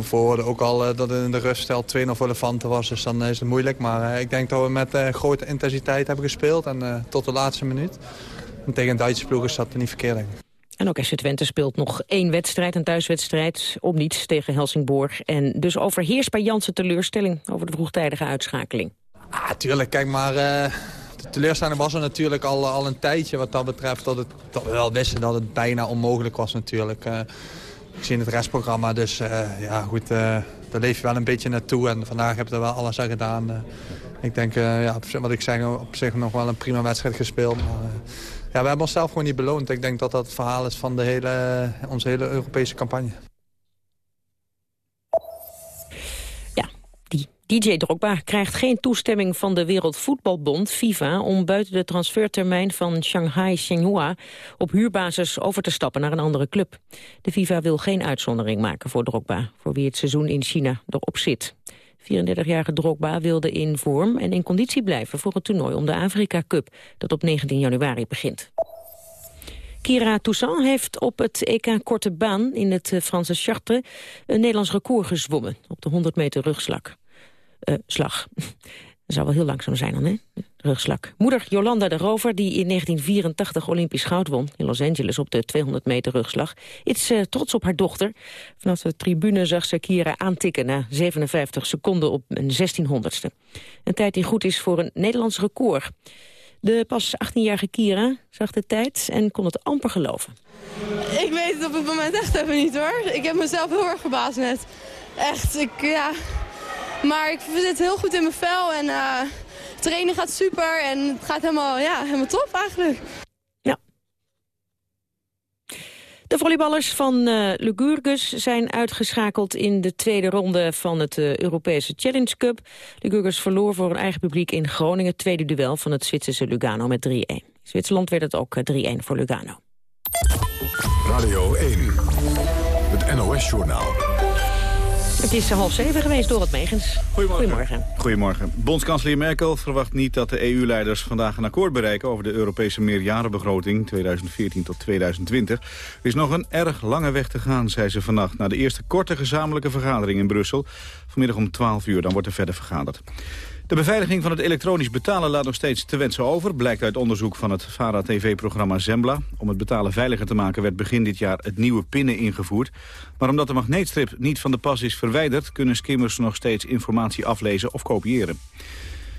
voor ook al dat in de ruststel 2-0 voor was. Dus dan is het moeilijk. Maar ik denk dat we met grote intensiteit hebben gespeeld. En tot de laatste minuut. En tegen een Duitse ploeg is dat niet verkeerd. En ook FC Twente speelt nog één wedstrijd, een thuiswedstrijd, om niets tegen Helsingborg. En dus overheerst bij Jansen teleurstelling over de vroegtijdige uitschakeling. Ah, tuurlijk. Kijk maar, uh, de teleurstelling was er natuurlijk al, al een tijdje wat dat betreft. Dat, het, dat we wel wisten dat het bijna onmogelijk was natuurlijk. Uh, ik zie het restprogramma, dus uh, ja goed, daar leef je wel een beetje naartoe. En vandaag heb je er wel alles aan gedaan. ik denk, ja, wat ik zeg, op zich nog wel een prima wedstrijd gespeeld. Maar, Ja, we hebben onszelf gewoon niet beloond. Ik denk dat dat het verhaal is van de hele, onze hele Europese campagne. DJ Drogba krijgt geen toestemming van de Wereldvoetbalbond, FIFA... om buiten de transfertermijn van Shanghai Shenhua op huurbasis over te stappen naar een andere club. De FIFA wil geen uitzondering maken voor Drogba, voor wie het seizoen in China erop zit. 34-jarige Drogba wilde in vorm en in conditie blijven voor het toernooi om de Afrika Cup, dat op 19 januari begint. Kira Toussaint heeft op het EK Korte Baan in het eh, Franse Chartres een Nederlands record gezwommen op de 100 meter rugslag uh, slag. Dat zou wel heel langzaam zijn dan, hè? Rugslag. Moeder Jolanda de Rover, die in 1984 Olympisch goud won... in Los Angeles op de 200 meter rugslag... is uh, trots op haar dochter. Vanaf de tribune zag ze Kira aantikken na 57 seconden op een 1600ste. Een tijd die goed is voor een Nederlands record. De pas 18-jarige Kira zag de tijd en kon het amper geloven. Ik weet het op het moment echt even niet, hoor. Ik heb mezelf heel erg verbaasd net. Echt, ik, ja... Maar ik zit heel goed in mijn vel en uh, trainen gaat super en het gaat helemaal, ja, helemaal top eigenlijk. Ja. De volleyballers van uh, Lugurgus zijn uitgeschakeld in de tweede ronde van het uh, Europese Challenge Cup. Lugurgus verloor voor een eigen publiek in Groningen het tweede duel van het Zwitserse Lugano met 3-1. Zwitserland werd het ook 3-1 voor Lugano. Radio 1, het NOS-journaal. Het is half zeven geweest door het Megens. Goedemorgen. Goedemorgen. Goedemorgen. Bondskanselier Merkel verwacht niet dat de EU-leiders vandaag een akkoord bereiken... over de Europese meerjarenbegroting 2014 tot 2020. Er is nog een erg lange weg te gaan, zei ze vannacht... na de eerste korte gezamenlijke vergadering in Brussel. Vanmiddag om 12 uur, dan wordt er verder vergaderd. De beveiliging van het elektronisch betalen laat nog steeds te wensen over... blijkt uit onderzoek van het VARA-TV-programma Zembla. Om het betalen veiliger te maken werd begin dit jaar het nieuwe pinnen ingevoerd. Maar omdat de magneetstrip niet van de pas is verwijderd... kunnen skimmers nog steeds informatie aflezen of kopiëren.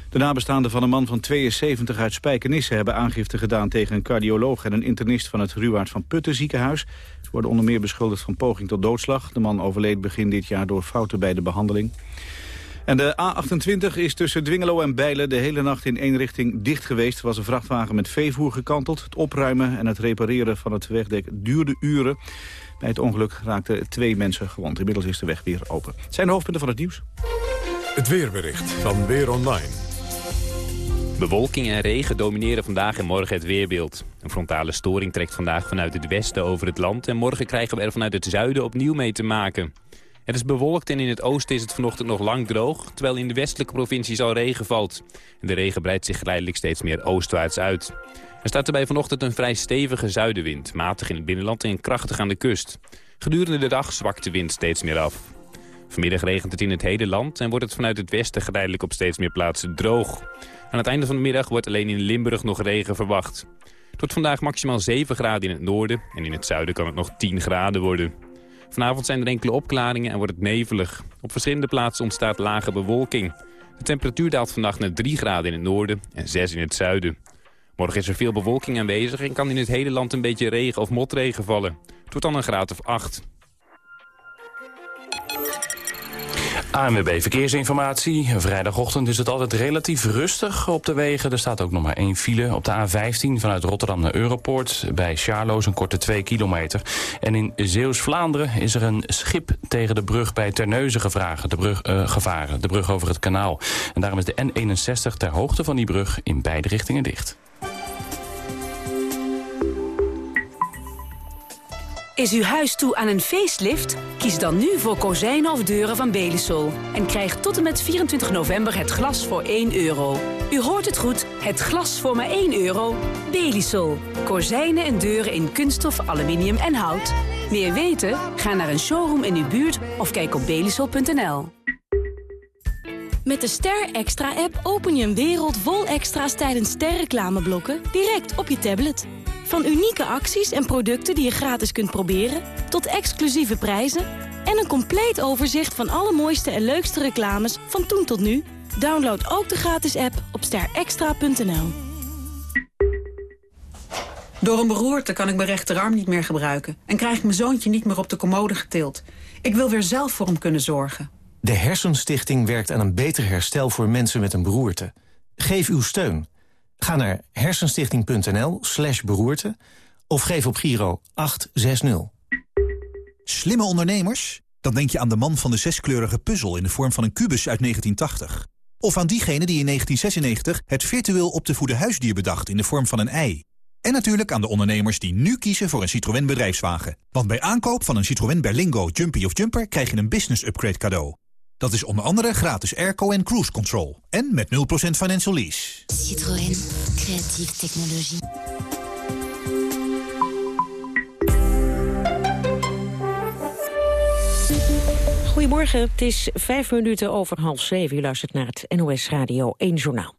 De nabestaanden van een man van 72 uit Spijkenisse hebben aangifte gedaan tegen een cardioloog en een internist van het Ruwaard van Putten ziekenhuis. Ze worden onder meer beschuldigd van poging tot doodslag. De man overleed begin dit jaar door fouten bij de behandeling. En de A28 is tussen Dwingelo en Bijlen de hele nacht in één richting dicht geweest. Er was een vrachtwagen met veevoer gekanteld. Het opruimen en het repareren van het wegdek duurde uren. Bij het ongeluk raakten twee mensen gewond. Inmiddels is de weg weer open. Het zijn de hoofdpunten van het nieuws. Het weerbericht van Weer Online. Bewolking en regen domineren vandaag en morgen het weerbeeld. Een frontale storing trekt vandaag vanuit het westen over het land... en morgen krijgen we er vanuit het zuiden opnieuw mee te maken. Het is bewolkt en in het oosten is het vanochtend nog lang droog... terwijl in de westelijke provincies al regen valt. De regen breidt zich geleidelijk steeds meer oostwaarts uit. Er staat erbij vanochtend een vrij stevige zuidenwind... matig in het binnenland en krachtig aan de kust. Gedurende de dag zwakt de wind steeds meer af. Vanmiddag regent het in het hele land en wordt het vanuit het westen geleidelijk op steeds meer plaatsen droog. Aan het einde van de middag wordt alleen in Limburg nog regen verwacht. Tot vandaag maximaal 7 graden in het noorden en in het zuiden kan het nog 10 graden worden. Vanavond zijn er enkele opklaringen en wordt het nevelig. Op verschillende plaatsen ontstaat lage bewolking. De temperatuur daalt vannacht naar 3 graden in het noorden en 6 in het zuiden. Morgen is er veel bewolking aanwezig en kan in het hele land een beetje regen of motregen vallen. Het wordt dan een graad of 8. ANWB Verkeersinformatie. Vrijdagochtend is het altijd relatief rustig op de wegen. Er staat ook nog maar één file op de A15 vanuit Rotterdam naar Europoort. Bij Charloes een korte 2 kilometer. En in Zeeuws-Vlaanderen is er een schip tegen de brug bij Terneuzen de brug, uh, gevaren. De brug over het kanaal. En daarom is de N61 ter hoogte van die brug in beide richtingen dicht. Is uw huis toe aan een facelift? Kies dan nu voor kozijnen of deuren van Belisol. En krijg tot en met 24 november het glas voor 1 euro. U hoort het goed, het glas voor maar 1 euro. Belisol. Kozijnen en deuren in kunststof, aluminium en hout. Meer weten? Ga naar een showroom in uw buurt of kijk op belisol.nl. Met de Ster Extra-app open je een wereld vol extra's tijdens sterreclameblokken direct op je tablet. Van unieke acties en producten die je gratis kunt proberen... tot exclusieve prijzen en een compleet overzicht van alle mooiste en leukste reclames van toen tot nu. Download ook de gratis app op sterextra.nl. Door een beroerte kan ik mijn rechterarm niet meer gebruiken... en krijg ik mijn zoontje niet meer op de commode getild. Ik wil weer zelf voor hem kunnen zorgen. De Hersenstichting werkt aan een beter herstel voor mensen met een beroerte. Geef uw steun. Ga naar hersenstichting.nl slash beroerte of geef op Giro 860. Slimme ondernemers? Dan denk je aan de man van de zeskleurige puzzel in de vorm van een kubus uit 1980. Of aan diegene die in 1996 het virtueel op te voeden huisdier bedacht in de vorm van een ei. En natuurlijk aan de ondernemers die nu kiezen voor een Citroën bedrijfswagen. Want bij aankoop van een Citroën Berlingo, Jumpy of Jumper krijg je een business upgrade cadeau. Dat is onder andere gratis airco en cruise control. En met 0% financial lease. Citroën. Creatieve technologie. Goedemorgen, het is vijf minuten over half zeven. U luistert naar het NOS Radio 1 Journaal.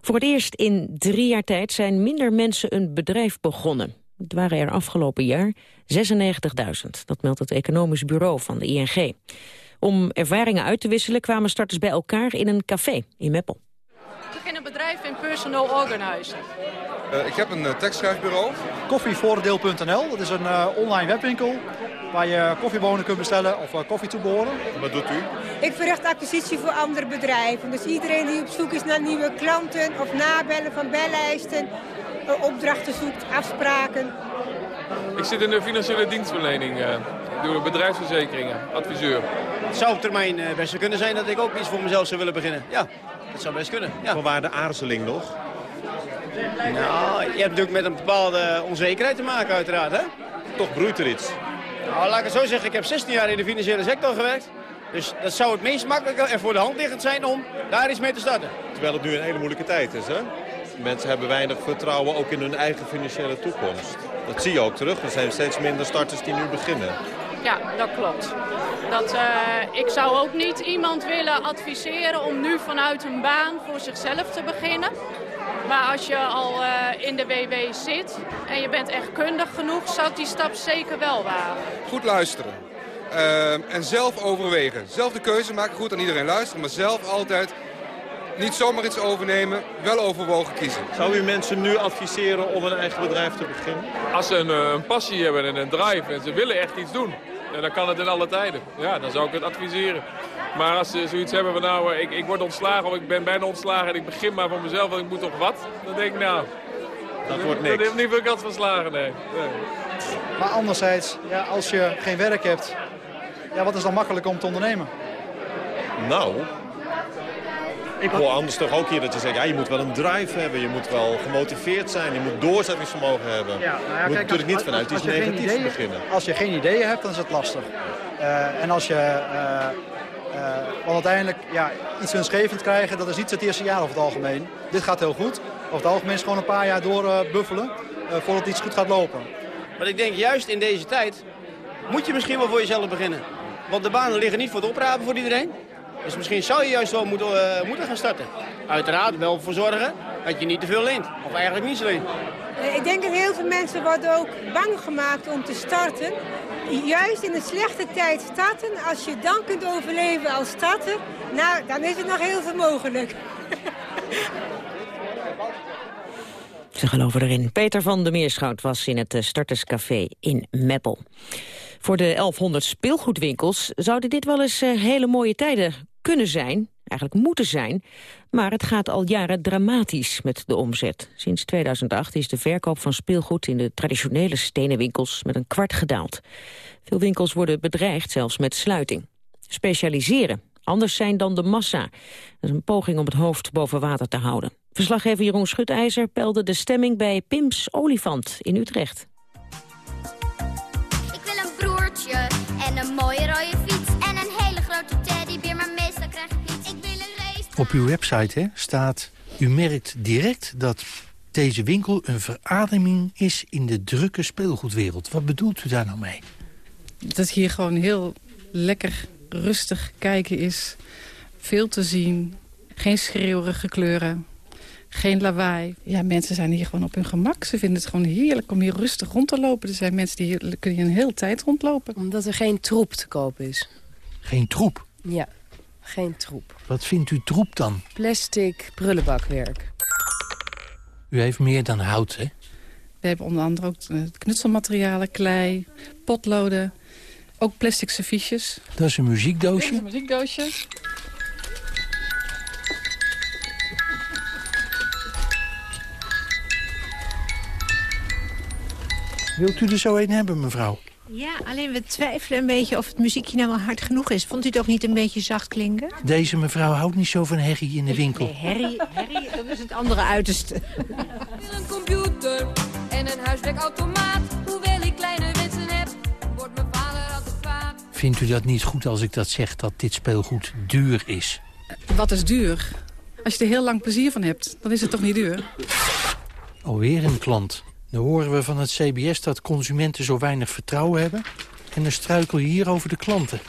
Voor het eerst in drie jaar tijd zijn minder mensen een bedrijf begonnen. Het waren er afgelopen jaar 96.000. Dat meldt het economisch bureau van de ING. Om ervaringen uit te wisselen kwamen starters bij elkaar in een café in Meppel. Ik begin een bedrijf in personal organizer. Uh, ik heb een uh, tekstschrijfbureau. Koffievoordeel.nl, dat is een uh, online webwinkel waar je koffiebonen kunt bestellen of uh, koffie toeboren. Wat doet u? Ik verricht acquisitie voor andere bedrijven. Dus iedereen die op zoek is naar nieuwe klanten of nabellen van bellijsten, uh, opdrachten zoekt, afspraken. Ik zit in de financiële dienstverlening. Uh, ik doe bedrijfsverzekeringen, adviseur. Het zou op termijn uh, best kunnen zijn dat ik ook iets voor mezelf zou willen beginnen. Ja, dat zou best kunnen. Ja. Vanwaar de aarzeling nog? Nou, je hebt natuurlijk met een bepaalde onzekerheid te maken uiteraard, hè? Toch broeit er iets. Nou, laat ik het zo zeggen. Ik heb 16 jaar in de financiële sector gewerkt. Dus dat zou het meest makkelijke en voor de hand liggend zijn om daar iets mee te starten. Terwijl het nu een hele moeilijke tijd is, hè? Mensen hebben weinig vertrouwen ook in hun eigen financiële toekomst. Dat zie je ook terug. Er zijn steeds minder starters die nu beginnen. Ja, dat klopt. Dat, uh, ik zou ook niet iemand willen adviseren om nu vanuit een baan voor zichzelf te beginnen. Maar als je al uh, in de WW zit en je bent echt kundig genoeg, zou die stap zeker wel wagen. Goed luisteren. Uh, en zelf overwegen. Zelf de keuze maken, goed aan iedereen luisteren, maar zelf altijd niet zomaar iets overnemen, wel overwogen kiezen. Zou u mensen nu adviseren om een eigen bedrijf te beginnen? Als ze een, een passie hebben en een drive en ze willen echt iets doen, dan kan het in alle tijden. Ja, dan zou ik het adviseren. Maar als ze zoiets hebben van nou, ik, ik word ontslagen of ik ben bijna ontslagen en ik begin maar voor mezelf en ik moet toch wat. Dan denk ik nou, dat wordt niks. Dat heeft niet veel kans van slagen, nee. nee. Maar anderzijds, ja, als je geen werk hebt, ja, wat is dan makkelijk om te ondernemen? Nou, ik hoor anders toch ook hier dat je zegt, ja, je moet wel een drive hebben, je moet wel gemotiveerd zijn, je moet doorzettingsvermogen hebben. Ja, nou ja, je moet kijk, natuurlijk als, niet vanuit iets negatiefs ideeën, beginnen. Als je geen ideeën hebt, dan is het lastig. Uh, en als je... Uh, uh, want uiteindelijk, ja, iets winstgevend krijgen, dat is niet het eerste jaar over het algemeen. Dit gaat heel goed. Over het algemeen is gewoon een paar jaar doorbuffelen uh, voordat iets goed gaat lopen. Maar ik denk, juist in deze tijd moet je misschien wel voor jezelf beginnen. Want de banen liggen niet voor het oprapen voor iedereen. Dus misschien zou je juist wel moeten, uh, moeten gaan starten. Uiteraard wel voor zorgen dat je niet te veel leent. Of eigenlijk niet leent. Ik denk dat heel veel mensen worden ook bang gemaakt om te starten. Juist in een slechte tijd starten, als je dan kunt overleven als starter, nou, dan is er nog heel veel mogelijk. Ze geloven erin. Peter van der Meerschout was in het Starterscafé in Meppel. Voor de 1100 speelgoedwinkels zouden dit wel eens uh, hele mooie tijden kunnen zijn, eigenlijk moeten zijn. Maar het gaat al jaren dramatisch met de omzet. Sinds 2008 is de verkoop van speelgoed in de traditionele stenen winkels met een kwart gedaald. Veel winkels worden bedreigd zelfs met sluiting. Specialiseren, anders zijn dan de massa. Dat is een poging om het hoofd boven water te houden. Verslaggever Jeroen Schutijzer peilde de stemming bij Pims Olifant in Utrecht. Op uw website hè, staat, u merkt direct dat deze winkel een verademing is in de drukke speelgoedwereld. Wat bedoelt u daar nou mee? Dat hier gewoon heel lekker rustig kijken is. Veel te zien. Geen schreeuwerige kleuren. Geen lawaai. Ja, mensen zijn hier gewoon op hun gemak. Ze vinden het gewoon heerlijk om hier rustig rond te lopen. Er zijn mensen die hier kunnen hier een hele tijd rondlopen. Omdat er geen troep te koop is. Geen troep? Ja, geen troep. Wat vindt u troep dan? Plastic, prullenbakwerk. U heeft meer dan hout, hè? We hebben onder andere ook eh, knutselmaterialen, klei, potloden, ook plastic serviesjes. Dat is een muziekdoosje? Dat is een muziekdoosje. Wilt u er zo een hebben, mevrouw? Ja, alleen we twijfelen een beetje of het muziekje nou wel hard genoeg is. Vond u het ook niet een beetje zacht klinken? Deze mevrouw houdt niet zo van herrie in de winkel. Nee, herrie, herrie dat is het andere uiterste. Een computer en een huiswerkautomaat. Hoewel ik kleine wensen heb, wordt mijn vader altijd kwaad. Vindt u dat niet goed als ik dat zeg, dat dit speelgoed duur is? Wat is duur? Als je er heel lang plezier van hebt, dan is het toch niet duur? Alweer een klant. Dan horen we van het CBS dat consumenten zo weinig vertrouwen hebben... en dan struikel je hier over de klanten.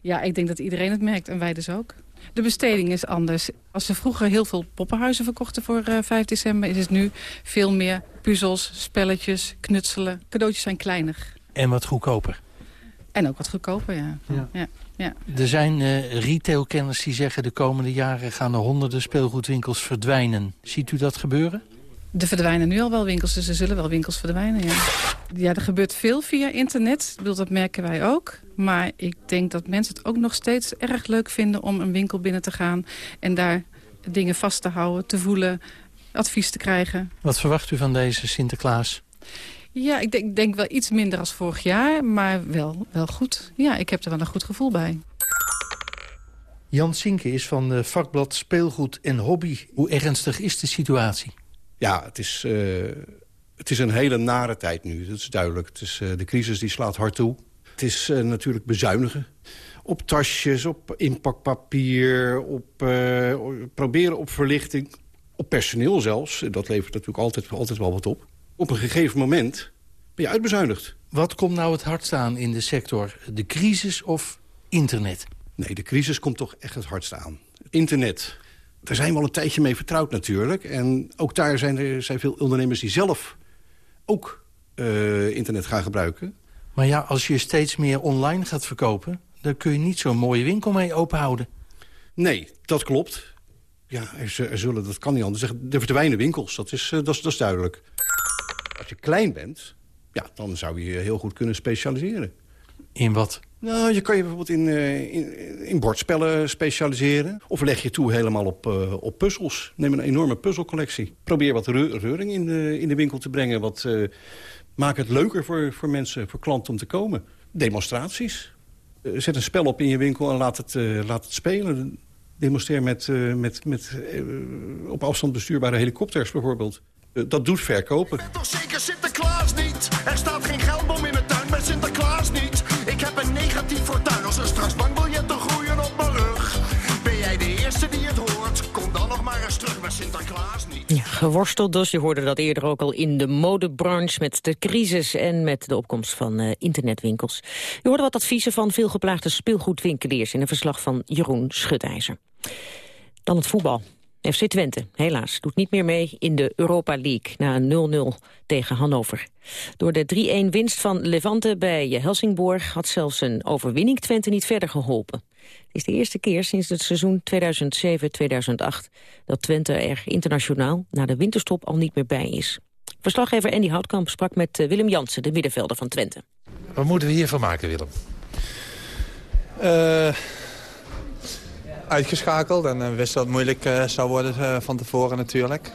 Ja, ik denk dat iedereen het merkt en wij dus ook. De besteding is anders. Als ze vroeger heel veel poppenhuizen verkochten voor uh, 5 december... is het nu veel meer puzzels, spelletjes, knutselen. Cadeautjes zijn kleiner. En wat goedkoper. En ook wat goedkoper, ja. Ja. ja, ja. Er zijn uh, retailkenners die zeggen... de komende jaren gaan er honderden speelgoedwinkels verdwijnen. Ziet u dat gebeuren? Er verdwijnen nu al wel winkels, dus er zullen wel winkels verdwijnen, ja. Ja, er gebeurt veel via internet. Ik bedoel, dat merken wij ook. Maar ik denk dat mensen het ook nog steeds erg leuk vinden... om een winkel binnen te gaan en daar dingen vast te houden, te voelen, advies te krijgen. Wat verwacht u van deze Sinterklaas? Ja, ik denk, denk wel iets minder als vorig jaar, maar wel, wel goed. Ja, ik heb er wel een goed gevoel bij. Jan Sinke is van de vakblad Speelgoed en Hobby. Hoe ernstig is de situatie? Ja, het is, uh, het is een hele nare tijd nu, dat is duidelijk. Het is, uh, de crisis die slaat hard toe. Het is uh, natuurlijk bezuinigen. Op tasjes, op inpakpapier, op proberen op verlichting. Op personeel zelfs, dat levert natuurlijk altijd, altijd wel wat op. Op een gegeven moment ben je uitbezuinigd. Wat komt nou het hardst aan in de sector? De crisis of internet? Nee, de crisis komt toch echt het hardst aan. Internet, daar zijn we al een tijdje mee vertrouwd natuurlijk. En ook daar zijn er zijn veel ondernemers die zelf ook uh, internet gaan gebruiken. Maar ja, als je steeds meer online gaat verkopen... dan kun je niet zo'n mooie winkel mee openhouden. Nee, dat klopt. Ja, er, er zullen, dat kan niet anders. Er verdwijnen winkels, dat is, uh, dat, is, dat is duidelijk. Als je klein bent, ja, dan zou je je heel goed kunnen specialiseren. In wat? Nou, je kan je bijvoorbeeld in, uh, in, in, bordspellen specialiseren. Of leg je toe helemaal op, uh, op puzzels. Neem een enorme puzzelcollectie. Probeer wat reuring in de, in de winkel te brengen. Wat, uh, maak het leuker voor, voor mensen, voor klanten om te komen. Demonstraties. zet een spel op in je winkel en laat het, laat het spelen. Demonstreer met, met, met op afstand bestuurbare helikopters bijvoorbeeld. dat doet verkopen. Toch zeker Sinterklaas niet? Er staat geen geldbom in de tuin met Sinterklaas heb een negatief fortuin als er straks bankbiljetten groeien op mijn rug. Ben jij de eerste die het hoort? Kom dan nog maar eens terug met Sinterklaas niet. Ja, geworsteld dus. Je hoorde dat eerder ook al in de modebranche met de crisis en met de opkomst van uh, internetwinkels. Je hoorde wat adviezen van veelgeplaagde speelgoedwinkeliers in een verslag van Jeroen Schutijzer. Dan het voetbal. FC Twente, helaas, doet niet meer mee in de Europa League na een 0-0 tegen Hannover. Door de 3-1 winst van Levante bij Helsingborg had zelfs een overwinning Twente niet verder geholpen. Het is de eerste keer sinds het seizoen 2007-2008 dat Twente er internationaal na de winterstop al niet meer bij is. Verslaggever Andy Houtkamp sprak met Willem Jansen, de middenvelder van Twente. Wat moeten we hiervan maken, Willem? Uh, uitgeschakeld en we wisten dat het moeilijk uh, zou worden uh, van tevoren natuurlijk.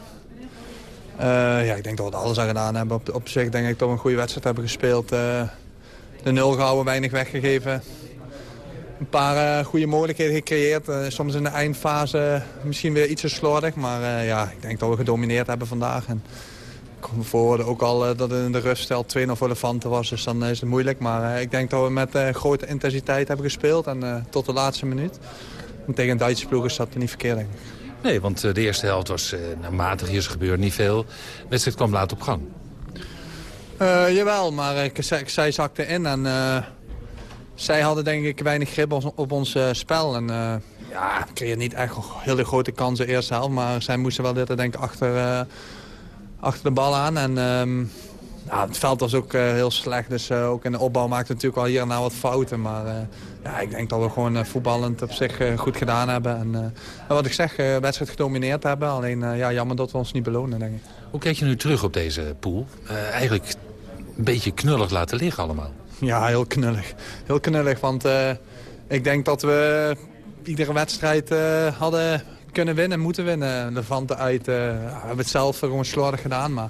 Ja, ik denk dat we er alles aan gedaan hebben. Op, op zich denk ik dat we een goede wedstrijd hebben gespeeld. de nul gehouden, weinig weggegeven. Een paar goede mogelijkheden gecreëerd. soms in de eindfase misschien weer iets te slordig. Maar ja, ik denk dat we gedomineerd hebben vandaag. En ik kom voor ook al dat in de ruststel 2-0 voor was. Dus dan is het moeilijk. Maar ik denk dat we met grote intensiteit hebben gespeeld. En tot de laatste minuut. En tegen een Duitse ploeg is dat niet verkeerd, denk ik. Nee, want de eerste helft was uh, nou, matig, hier gebeurde niet veel. De wedstrijd kwam laat op gang. Uh, jawel, maar ik, zij zakte in en uh, zij hadden denk ik weinig grip op, op ons spel. En ja, kregen niet echt hele grote kansen de eerste helft, maar zij moesten wel dit denk ik achter, achter de bal aan. En um, ja, het veld was ook heel slecht, dus ook in de opbouw maakte natuurlijk al hier en daar wat fouten. Maar ja, ik denk dat we gewoon uh, voetballend op zich uh, goed gedaan hebben. En, en wat ik zeg, wedstrijd gedomineerd hebben. Alleen ja, jammer dat we ons niet belonen, denk ik. Hoe kijk je nu terug op deze pool? eigenlijk een beetje knullig laten liggen allemaal. Ja, heel knullig. Heel knullig, want ik denk dat we iedere wedstrijd hadden kunnen winnen, moeten winnen. Levante uit, we hebben het zelf gewoon slordig gedaan, maar...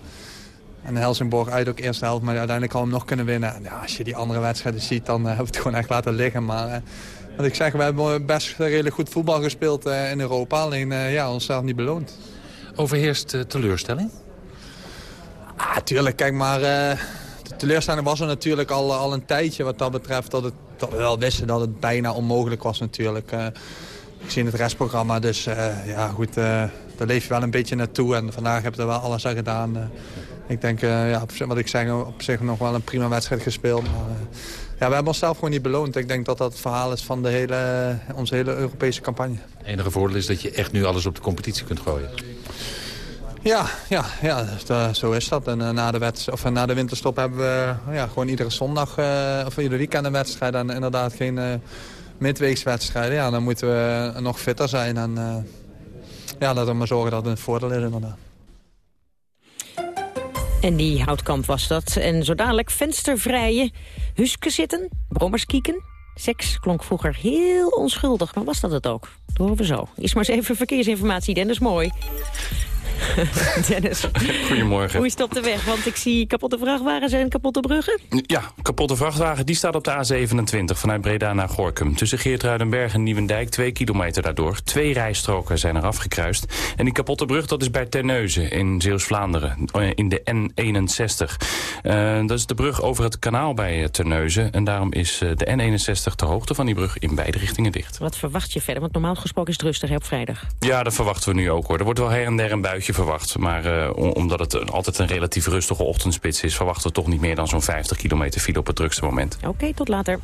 En Helsingborg uit ook eerste helft, maar uiteindelijk al hem nog kunnen winnen. En ja, als je die andere wedstrijden ziet, dan hebben we het gewoon echt laten liggen. Maar wat ik zeg, we hebben best redelijk goed voetbal gespeeld in Europa. Alleen ja, onszelf niet beloond. Overheerst teleurstelling? Ah, tuurlijk. Kijk maar, de teleurstelling was er natuurlijk al, al een tijdje wat dat betreft. Dat, het, dat we wel wisten dat het bijna onmogelijk was natuurlijk. Uh, gezien het restprogramma. Dus uh, ja, goed, uh, daar leef je wel een beetje naartoe. En vandaag heb je er wel alles aan gedaan. Ik denk, ja, op, wat ik zeg, op zich nog wel een prima wedstrijd gespeeld. Maar, ja, we hebben onszelf gewoon niet beloond. Ik denk dat dat het verhaal is van de hele, onze hele Europese campagne. Het enige voordeel is dat je echt nu alles op de competitie kunt gooien. Ja, ja, ja zo is dat. En na, de wet, of, na de winterstop hebben we ja, gewoon iedere zondag of ieder weekend een wedstrijd. En inderdaad geen midweekswedstrijden. Ja, dan moeten we nog fitter zijn. En ja, laten we maar zorgen dat het een voordeel is inderdaad. En die houtkamp was dat. En zo dadelijk venstervrije huske zitten, brommers kieken. Seks klonk vroeger heel onschuldig, maar was dat het ook? Dat we zo. Is maar eens even verkeersinformatie, Dennis Mooi. Dennis. Goedemorgen. Hoe is het op de weg? Want ik zie kapotte vrachtwagens en kapotte bruggen. Ja, kapotte vrachtwagen die staat op de A27 vanuit Breda naar Gorkum. Tussen Geertruidenberg en Nieuwendijk, twee kilometer daardoor. Twee rijstroken zijn er afgekruist. En die kapotte brug dat is bij Terneuzen in Zeeuws-Vlaanderen, eh, in de N61. Uh, dat is de brug over het kanaal bij eh, Terneuzen. En daarom is de N61 ter hoogte van die brug in beide richtingen dicht. Wat verwacht je verder? Want normaal gesproken is het rustig op vrijdag. Ja, dat verwachten we nu ook hoor. Er wordt wel her en der een buitje verwacht. Maar uh, omdat het altijd een relatief rustige ochtendspits is... verwachten we toch niet meer dan zo'n 50 kilometer file op het drukste moment. Oké, tot later.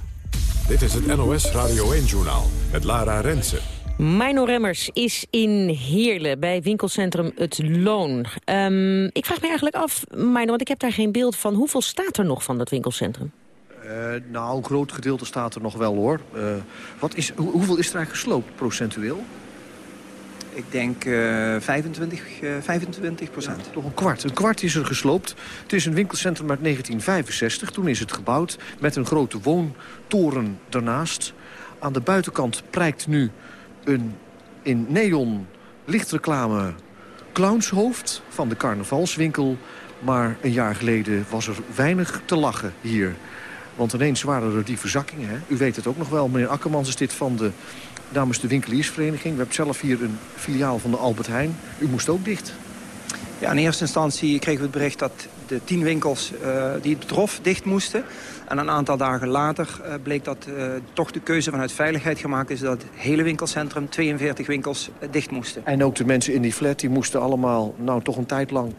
Dit is het NOS Radio 1-journaal met Lara Rensen. Mino Remmers is in Heerlen bij winkelcentrum Het Loon. Um, ik vraag me eigenlijk af, Mino, want ik heb daar geen beeld van. Hoeveel staat er nog van dat winkelcentrum? Uh, nou, een groot gedeelte staat er nog wel, hoor. Uh, wat is, hoe, hoeveel is er eigenlijk gesloopt, procentueel? Ik denk uh, 25, uh, 25 procent. Ja, toch een kwart. Een kwart is er gesloopt. Het is een winkelcentrum uit 1965. Toen is het gebouwd met een grote woontoren daarnaast. Aan de buitenkant prijkt nu een in neon lichtreclame clownshoofd van de carnavalswinkel. Maar een jaar geleden was er weinig te lachen hier. Want ineens waren er die verzakkingen. Hè? U weet het ook nog wel. Meneer Akkermans is dit van de namens de winkeliersvereniging. We hebben zelf hier een filiaal van de Albert Heijn. U moest ook dicht. Ja, in eerste instantie kregen we het bericht dat de tien winkels uh, die het trof dicht moesten. En een aantal dagen later uh, bleek dat uh, toch de keuze vanuit veiligheid gemaakt is... dat het hele winkelcentrum, 42 winkels, dicht moesten. En ook de mensen in die flat die moesten allemaal nou toch een tijd lang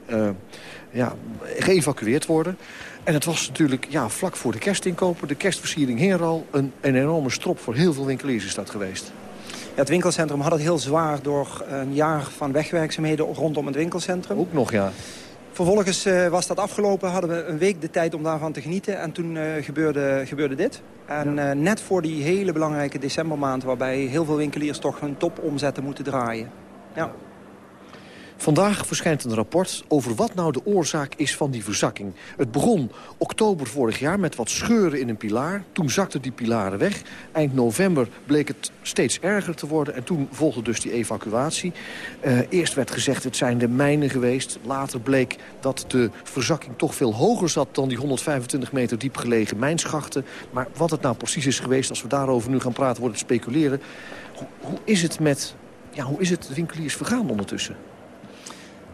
ja, geëvacueerd worden. En het was natuurlijk ja, vlak voor de kerstinkopen. De kerstversiering hing er al. Een, een enorme strop voor heel veel winkeliers is dat geweest. Het winkelcentrum had het heel zwaar door een jaar van wegwerkzaamheden rondom het winkelcentrum. Ook nog, ja. Vervolgens uh, was dat afgelopen, hadden we een week de tijd om daarvan te genieten. En toen uh, gebeurde, gebeurde dit. En ja. uh, net voor die hele belangrijke decembermaand... waarbij heel veel winkeliers toch hun topomzetten moeten draaien. Ja. Vandaag verschijnt een rapport over wat nou de oorzaak is van die verzakking. Het begon oktober vorig jaar met wat scheuren in een pilaar. Toen zakten die pilaren weg. Eind november bleek het steeds erger te worden. En toen volgde dus die evacuatie. Uh, eerst werd gezegd het zijn de mijnen geweest. Later bleek dat de verzakking toch veel hoger zat... dan die 125 meter diep gelegen mijnschachten. Maar wat het nou precies is geweest, als we daarover nu gaan praten... wordt het speculeren. Hoe, hoe is het met... Ja, hoe is het de winkeliers vergaan ondertussen?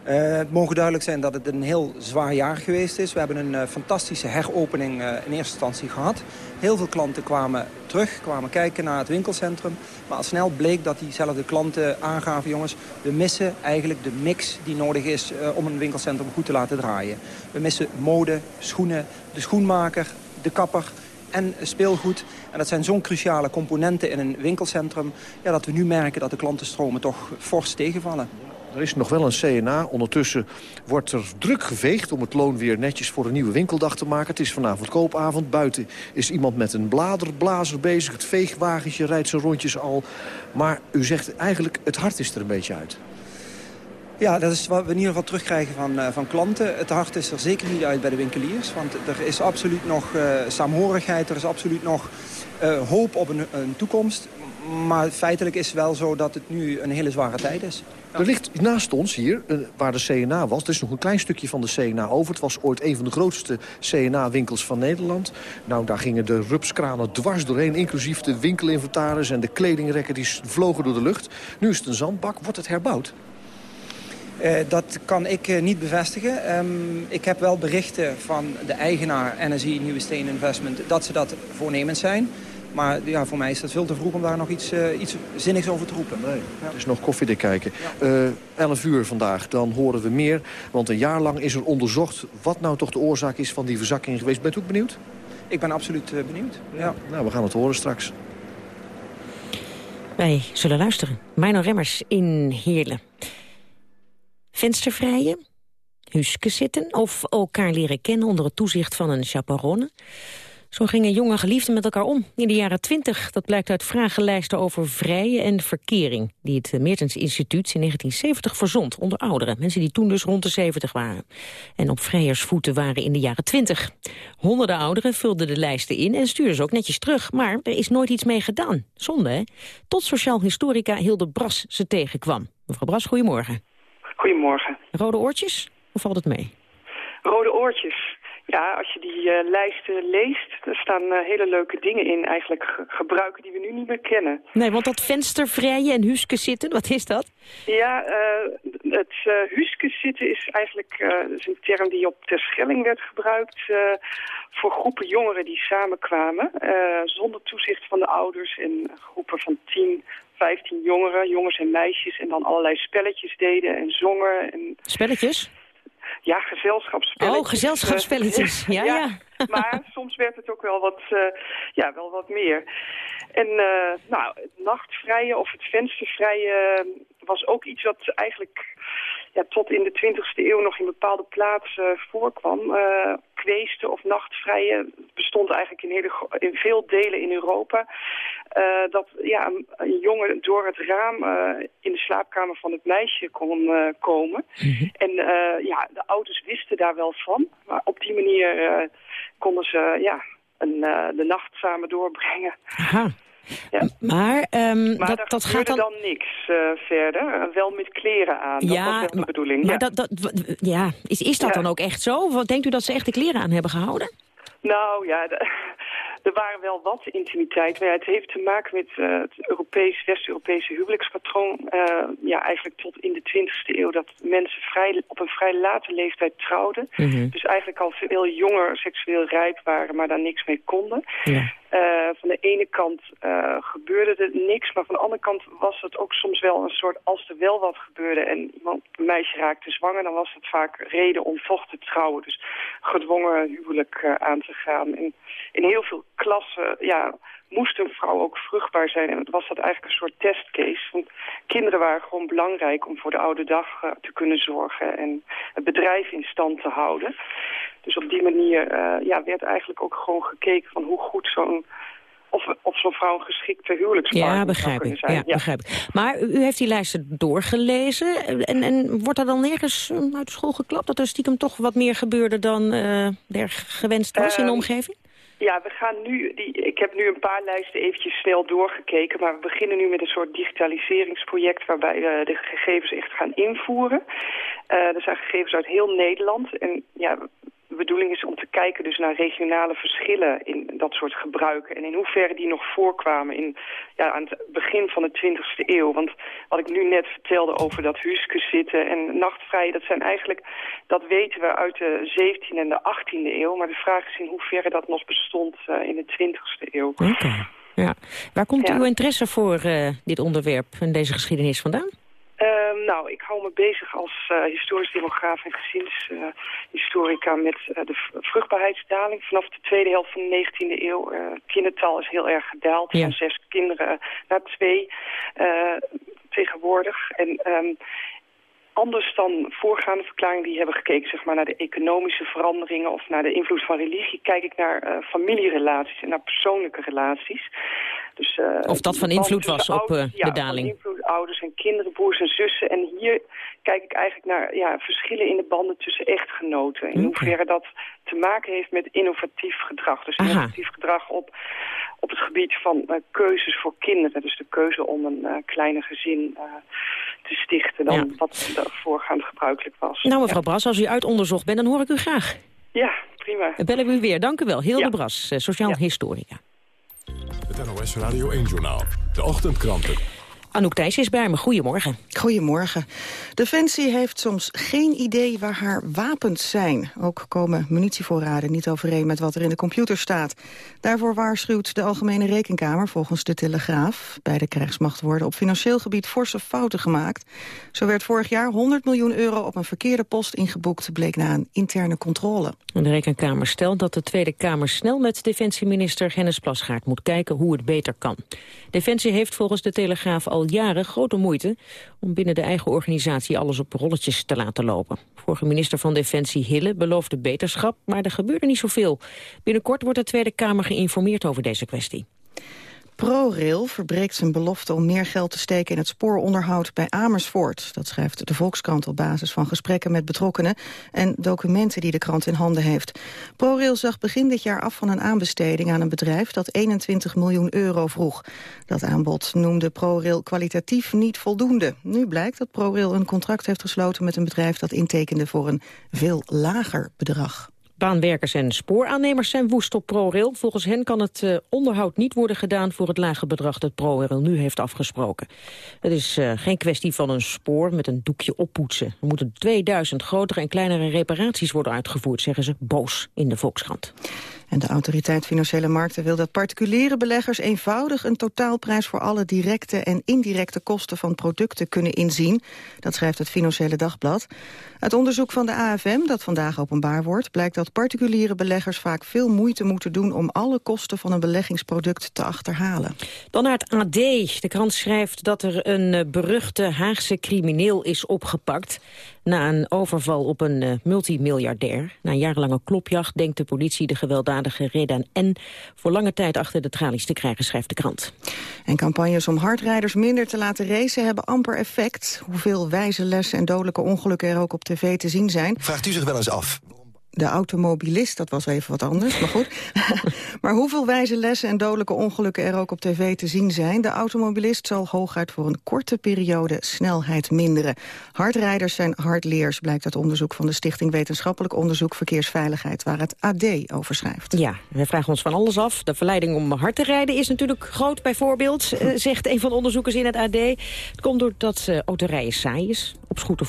Uh, het mogen duidelijk zijn dat het een heel zwaar jaar geweest is. We hebben een uh, fantastische heropening uh, in eerste instantie gehad. Heel veel klanten kwamen terug, kwamen kijken naar het winkelcentrum. Maar al snel bleek dat diezelfde klanten aangaven... jongens, we missen eigenlijk de mix die nodig is om een winkelcentrum goed te laten draaien. We missen mode, schoenen, de schoenmaker, de kapper en speelgoed. En dat zijn zo'n cruciale componenten in een winkelcentrum... Ja, dat we nu merken dat de klantenstromen toch fors tegenvallen. Er is nog wel een CNA. Ondertussen wordt er druk geveegd om het loon weer netjes voor een nieuwe winkeldag te maken. Het is vanavond koopavond. Buiten is iemand met een bladerblazer bezig. Het veegwagentje rijdt zijn rondjes al. Maar u zegt eigenlijk, het hart is er een beetje uit. Ja, dat is wat we in ieder geval terugkrijgen van, uh, van klanten. Het hart is er zeker niet uit bij de winkeliers. Want er is absoluut nog uh, saamhorigheid, er is absoluut nog uh, hoop op een, een, toekomst. Maar feitelijk is het wel zo dat het nu een hele zware tijd is. Er ligt naast ons hier, waar de CNA was... er is nog een klein stukje van de CNA over. Het was ooit een van de grootste CNA-winkels van Nederland. Nou, daar gingen de rupskranen dwars doorheen... inclusief de winkelinventaris en de kledingrekken die vlogen door de lucht. Nu is het een zandbak. Wordt het herbouwd? Uh, dat kan ik uh, niet bevestigen. Um, ik heb wel berichten van de eigenaar NSI Nieuwe Steen Investment... dat ze dat voornemens zijn. Maar ja, voor mij is het veel te vroeg om daar nog iets, uh, iets zinnigs over te roepen. Nee, ja. Het is nog koffiedik kijken. Ja. 11 uur vandaag, dan horen we meer. Want een jaar lang is er onderzocht wat nou toch de oorzaak is van die verzakking geweest. Bent u ook benieuwd? Ik ben absoluut benieuwd, ja. Nou, we gaan het horen straks. Wij zullen luisteren. Mino Remmers in Heerlen. Venstervrijen, huske zitten of elkaar leren kennen onder het toezicht van een chaperonne. Zo gingen jonge geliefden met elkaar om in de jaren twintig. Dat blijkt uit vragenlijsten over vrijen en verkering... die het Meertens Instituut in 1970 verzond onder ouderen. Mensen die toen dus rond de 70 waren. En op vrijersvoeten waren in de jaren twintig. Honderden ouderen vulden de lijsten in en stuurden ze ook netjes terug. Maar er is nooit iets mee gedaan. Zonde, hè? Tot sociaal historica Hilde Bras ze tegenkwam. Mevrouw Bras, goedemorgen. Goedemorgen. Rode oortjes? Of valt het mee? Rode oortjes. Ja, als je die uh, lijsten leest, er staan uh, hele leuke dingen in. Eigenlijk ge gebruiken die we nu niet meer kennen. Nee, want dat venstervrije en huske zitten, wat is dat? Ja, uh, het huske zitten is eigenlijk is een term die op Terschelling werd gebruikt... voor groepen jongeren die samenkwamen. zonder toezicht van de ouders en groepen van tien 15 jongeren, jongens en meisjes... en dan allerlei spelletjes deden en zongen. En... Spelletjes? Ja, gezelschapsspelletjes. Oh, gezelschapsspelletjes. Ja, ja. ja. maar soms werd het ook wel wat, uh, ja, wel wat meer. En uh, nou, het nachtvrije of het venstervrije was ook iets wat eigenlijk ja, tot in de 20e eeuw nog in bepaalde plaatsen voorkwam. Uh, kweesten of nachtvrije bestond eigenlijk in, hele, in veel delen in Europa. Uh, dat ja, een, een, jongen door het raam uh, in de slaapkamer van het meisje kon komen. Mm -hmm. En ja, de ouders wisten daar wel van. Maar op die manier konden ze ja, een, de nacht samen doorbrengen. Aha. Ja. Maar, um, maar dat, dat gaat dan... dan niks uh, verder. wel met kleren aan. Dat ja, was de bedoeling. Maar ja. Dat, dat, ja, is, is dat ja. dan ook echt zo? Wat denkt u dat ze echt de kleren aan hebben gehouden? Nou ja, er waren wel wat intimiteit. Maar ja, het heeft te maken met uh, het Europees, West-Europese huwelijkspatroon. Uh, ja, eigenlijk tot in de 20e eeuw dat mensen vrij, op een vrij late leeftijd trouwden. Mm -hmm. Dus eigenlijk al veel jonger seksueel rijp waren, maar daar niks mee konden. Ja. Uh, van de ene kant uh, gebeurde er niks, maar van de andere kant was het ook soms wel een soort... als er wel wat gebeurde en iemand, een meisje raakte zwanger... dan was het vaak reden om toch te trouwen. Dus gedwongen huwelijk uh, aan te gaan. En in heel veel klassen ja, moest een vrouw ook vruchtbaar zijn. En was dat eigenlijk een soort testcase. Want kinderen waren gewoon belangrijk om voor de oude dag te kunnen zorgen... en het bedrijf in stand te houden. Dus op die manier uh, ja, werd eigenlijk ook gewoon gekeken van hoe goed zo'n of, of zo'n vrouw een geschikte huwelijkspartner ja, begrijp ik. zijn. Ja, ja, begrijp ik. Maar u heeft die lijsten doorgelezen. En, en wordt er dan nergens uit de school geklapt... dat er stiekem toch wat meer gebeurde dan uh, er gewenst was in de omgeving? Ja, we gaan nu, die, ik heb nu een paar lijsten eventjes snel doorgekeken, maar we beginnen nu met een soort digitaliseringsproject waarbij we de gegevens echt gaan invoeren. Uh, er zijn gegevens uit heel Nederland en ja, de bedoeling is om te kijken dus naar regionale verschillen in dat soort gebruiken. En in hoeverre die nog voorkwamen in, ja, aan het begin van de 20e eeuw. Want wat ik nu net vertelde over dat huske zitten en nachtvrij, dat zijn eigenlijk, dat weten we uit de 17e en de 18e eeuw. Maar de vraag is in hoeverre dat nog bestond uh, in de 20e eeuw. Oké. Okay. Ja. Waar komt ja. uw interesse voor uh, dit onderwerp en deze geschiedenis vandaan? Uh, nou, ik hou me bezig als uh, historisch demograaf en gezinshistorica uh, met de vruchtbaarheidsdaling. Vanaf de tweede helft van de 19e eeuw. het kindertal is heel erg gedaald. Ja. Van zes kinderen naar twee tegenwoordig. En um, anders dan voorgaande verklaringen die hebben gekeken zeg maar, naar de economische veranderingen of naar de invloed van religie, kijk ik naar uh, familierelaties en naar persoonlijke relaties. Dus, eh, Of dat van invloed was op, eh, de ja, daling. van invloed, ouders en kinderen, broers en zussen. En hier kijk ik eigenlijk naar ja, verschillen in de banden tussen echtgenoten. In hoeverre dat te maken heeft met innovatief gedrag. Dus Aha. innovatief gedrag op, op het gebied van keuzes voor kinderen. Dus de keuze om een kleine gezin te stichten dan Ja. wat de voorgaand gebruikelijk was. Nou, mevrouw Bras, als u uitonderzocht bent, dan hoor ik u graag. Ja, prima. Dan bellen we u weer. Dank u wel. Hilde Ja. Bras, eh, sociaal historica. Het NOS Radio 1-journaal. De ochtendkranten. Anouk Thijs is bij me. Goedemorgen. Goedemorgen. Defensie heeft soms geen idee waar haar wapens zijn. Ook komen munitievoorraden niet overeen met wat er in de computer staat. Daarvoor waarschuwt de Algemene Rekenkamer volgens de Telegraaf. Bij de krijgsmacht worden op financieel gebied forse fouten gemaakt. Zo werd vorig jaar 100 miljoen euro op een verkeerde post ingeboekt... bleek na een interne controle. De Rekenkamer stelt dat de Tweede Kamer snel met defensieminister Hennis Plasgaard moet kijken hoe het beter kan. Defensie heeft volgens de Telegraaf al jaren grote moeite om binnen de eigen organisatie alles op rolletjes te laten lopen. Vorige minister van Defensie Hille beloofde beterschap, maar er gebeurde niet zoveel. Binnenkort wordt de Tweede Kamer geïnformeerd over deze kwestie. ProRail verbreekt zijn belofte om meer geld te steken in het spooronderhoud bij Amersfoort. Dat schrijft de Volkskrant op basis van gesprekken met betrokkenen en documenten die de krant in handen heeft. ProRail zag begin dit jaar af van een aanbesteding aan een bedrijf dat 21 miljoen euro vroeg. Dat aanbod noemde ProRail kwalitatief niet voldoende. Nu blijkt dat ProRail een contract heeft gesloten met een bedrijf dat intekende voor een veel lager bedrag. Baanwerkers en spooraannemers zijn woest op ProRail. Volgens hen kan het eh, onderhoud niet worden gedaan voor het lage bedrag dat ProRail nu heeft afgesproken. Het is eh, geen kwestie van een spoor met een doekje oppoetsen. Er moeten 2000 grotere en kleinere reparaties worden uitgevoerd, zeggen ze boos in de Volkskrant. En de autoriteit Financiële Markten wil dat particuliere beleggers eenvoudig een totaalprijs voor alle directe en indirecte kosten van producten kunnen inzien. Dat schrijft het Financiële Dagblad. Uit onderzoek van de AFM, dat vandaag openbaar wordt, blijkt dat particuliere beleggers vaak veel moeite moeten doen om alle kosten van een beleggingsproduct te achterhalen. Dan naar het AD. De krant schrijft dat er een eh, beruchte Haagse crimineel is opgepakt... na een overval op een eh, multimiljardair. Na een jarenlange klopjacht denkt de politie de gewelddadige Redan N... voor lange tijd achter de tralies te krijgen, schrijft de krant. En campagnes om hardrijders minder te laten racen hebben amper effect. Hoeveel wijze lessen en dodelijke ongelukken er ook op tv te zien zijn. Vraagt u zich wel eens af de automobilist, dat was even wat anders, maar goed. maar hoeveel wijze lessen en dodelijke ongelukken er ook op tv te zien zijn... de automobilist zal hooguit voor een korte periode snelheid minderen. Hardrijders zijn hardleers, blijkt uit onderzoek van de Stichting Wetenschappelijk Onderzoek Verkeersveiligheid... waar het AD over schrijft. Ja, we vragen ons van alles af. De verleiding om hard te rijden is natuurlijk groot bijvoorbeeld... eh, zegt een van de onderzoekers in het AD. Het komt doordat uh, autorijden saai is, op scooter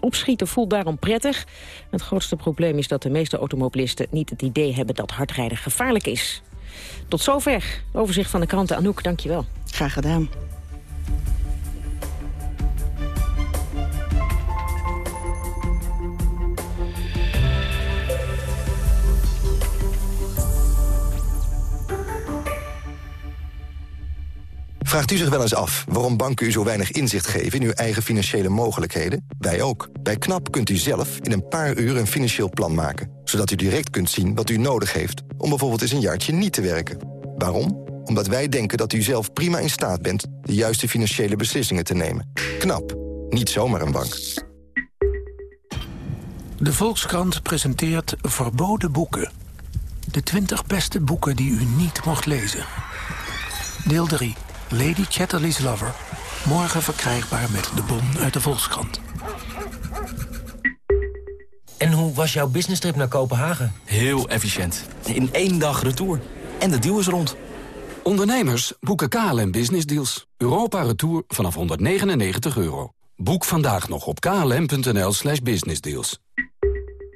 opschieten voelt daarom prettig. Het grootste probleem is dat de meeste automobilisten niet het idee hebben dat hardrijden gevaarlijk is. Tot zover. Overzicht van de kranten. Anouk, dankjewel. Graag gedaan. Vraagt u zich wel eens af waarom banken u zo weinig inzicht geven in uw eigen financiële mogelijkheden? Wij ook. Bij KNAP kunt u zelf in een paar uur een financieel plan maken. Zodat u direct kunt zien wat u nodig heeft om bijvoorbeeld eens een jaartje niet te werken. Waarom? Omdat wij denken dat u zelf prima in staat bent de juiste financiële beslissingen te nemen. KNAP. Niet zomaar een bank. De Volkskrant presenteert verboden boeken. De 20 beste boeken die u niet mocht lezen. Deel 3. Lady Chatterley's Lover. Morgen verkrijgbaar met de bon uit de Volkskrant. En hoe was jouw business-trip naar Kopenhagen? Heel efficiënt. In één dag retour. En de deal is rond. Ondernemers boeken KLM Business Deals. Europa Retour vanaf 199 euro. Boek vandaag nog op klm.nl slash businessdeals.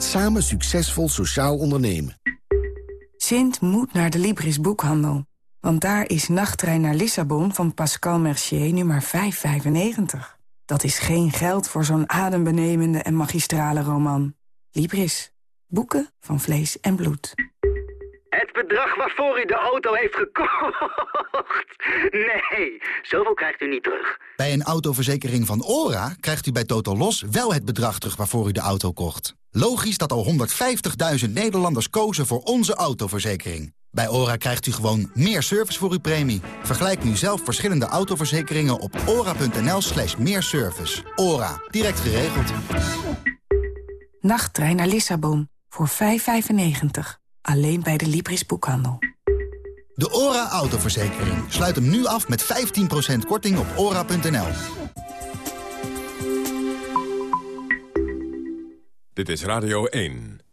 Samen succesvol sociaal ondernemen. Sint moet naar de Libris boekhandel. Want daar is Nachttrein naar Lissabon van Pascal Mercier nummer 595. Dat is geen geld voor zo'n adembenemende en magistrale roman. Libris. Boeken van vlees en bloed. Het bedrag waarvoor u de auto heeft gekocht. Nee, zoveel krijgt u niet terug. Bij een autoverzekering van ORA krijgt u bij Total Los wel het bedrag terug waarvoor u de auto kocht. Logisch dat al 150.000 Nederlanders kozen voor onze autoverzekering. Bij ORA krijgt u gewoon meer service voor uw premie. Vergelijk nu zelf verschillende autoverzekeringen op ora.nl slash meer service. ORA, direct geregeld. Nachttrein naar Lissabon voor 5,95. Alleen bij de Libris boekhandel. De ORA autoverzekering. Sluit hem nu af met 15% korting op ora.nl. Dit is Radio 1.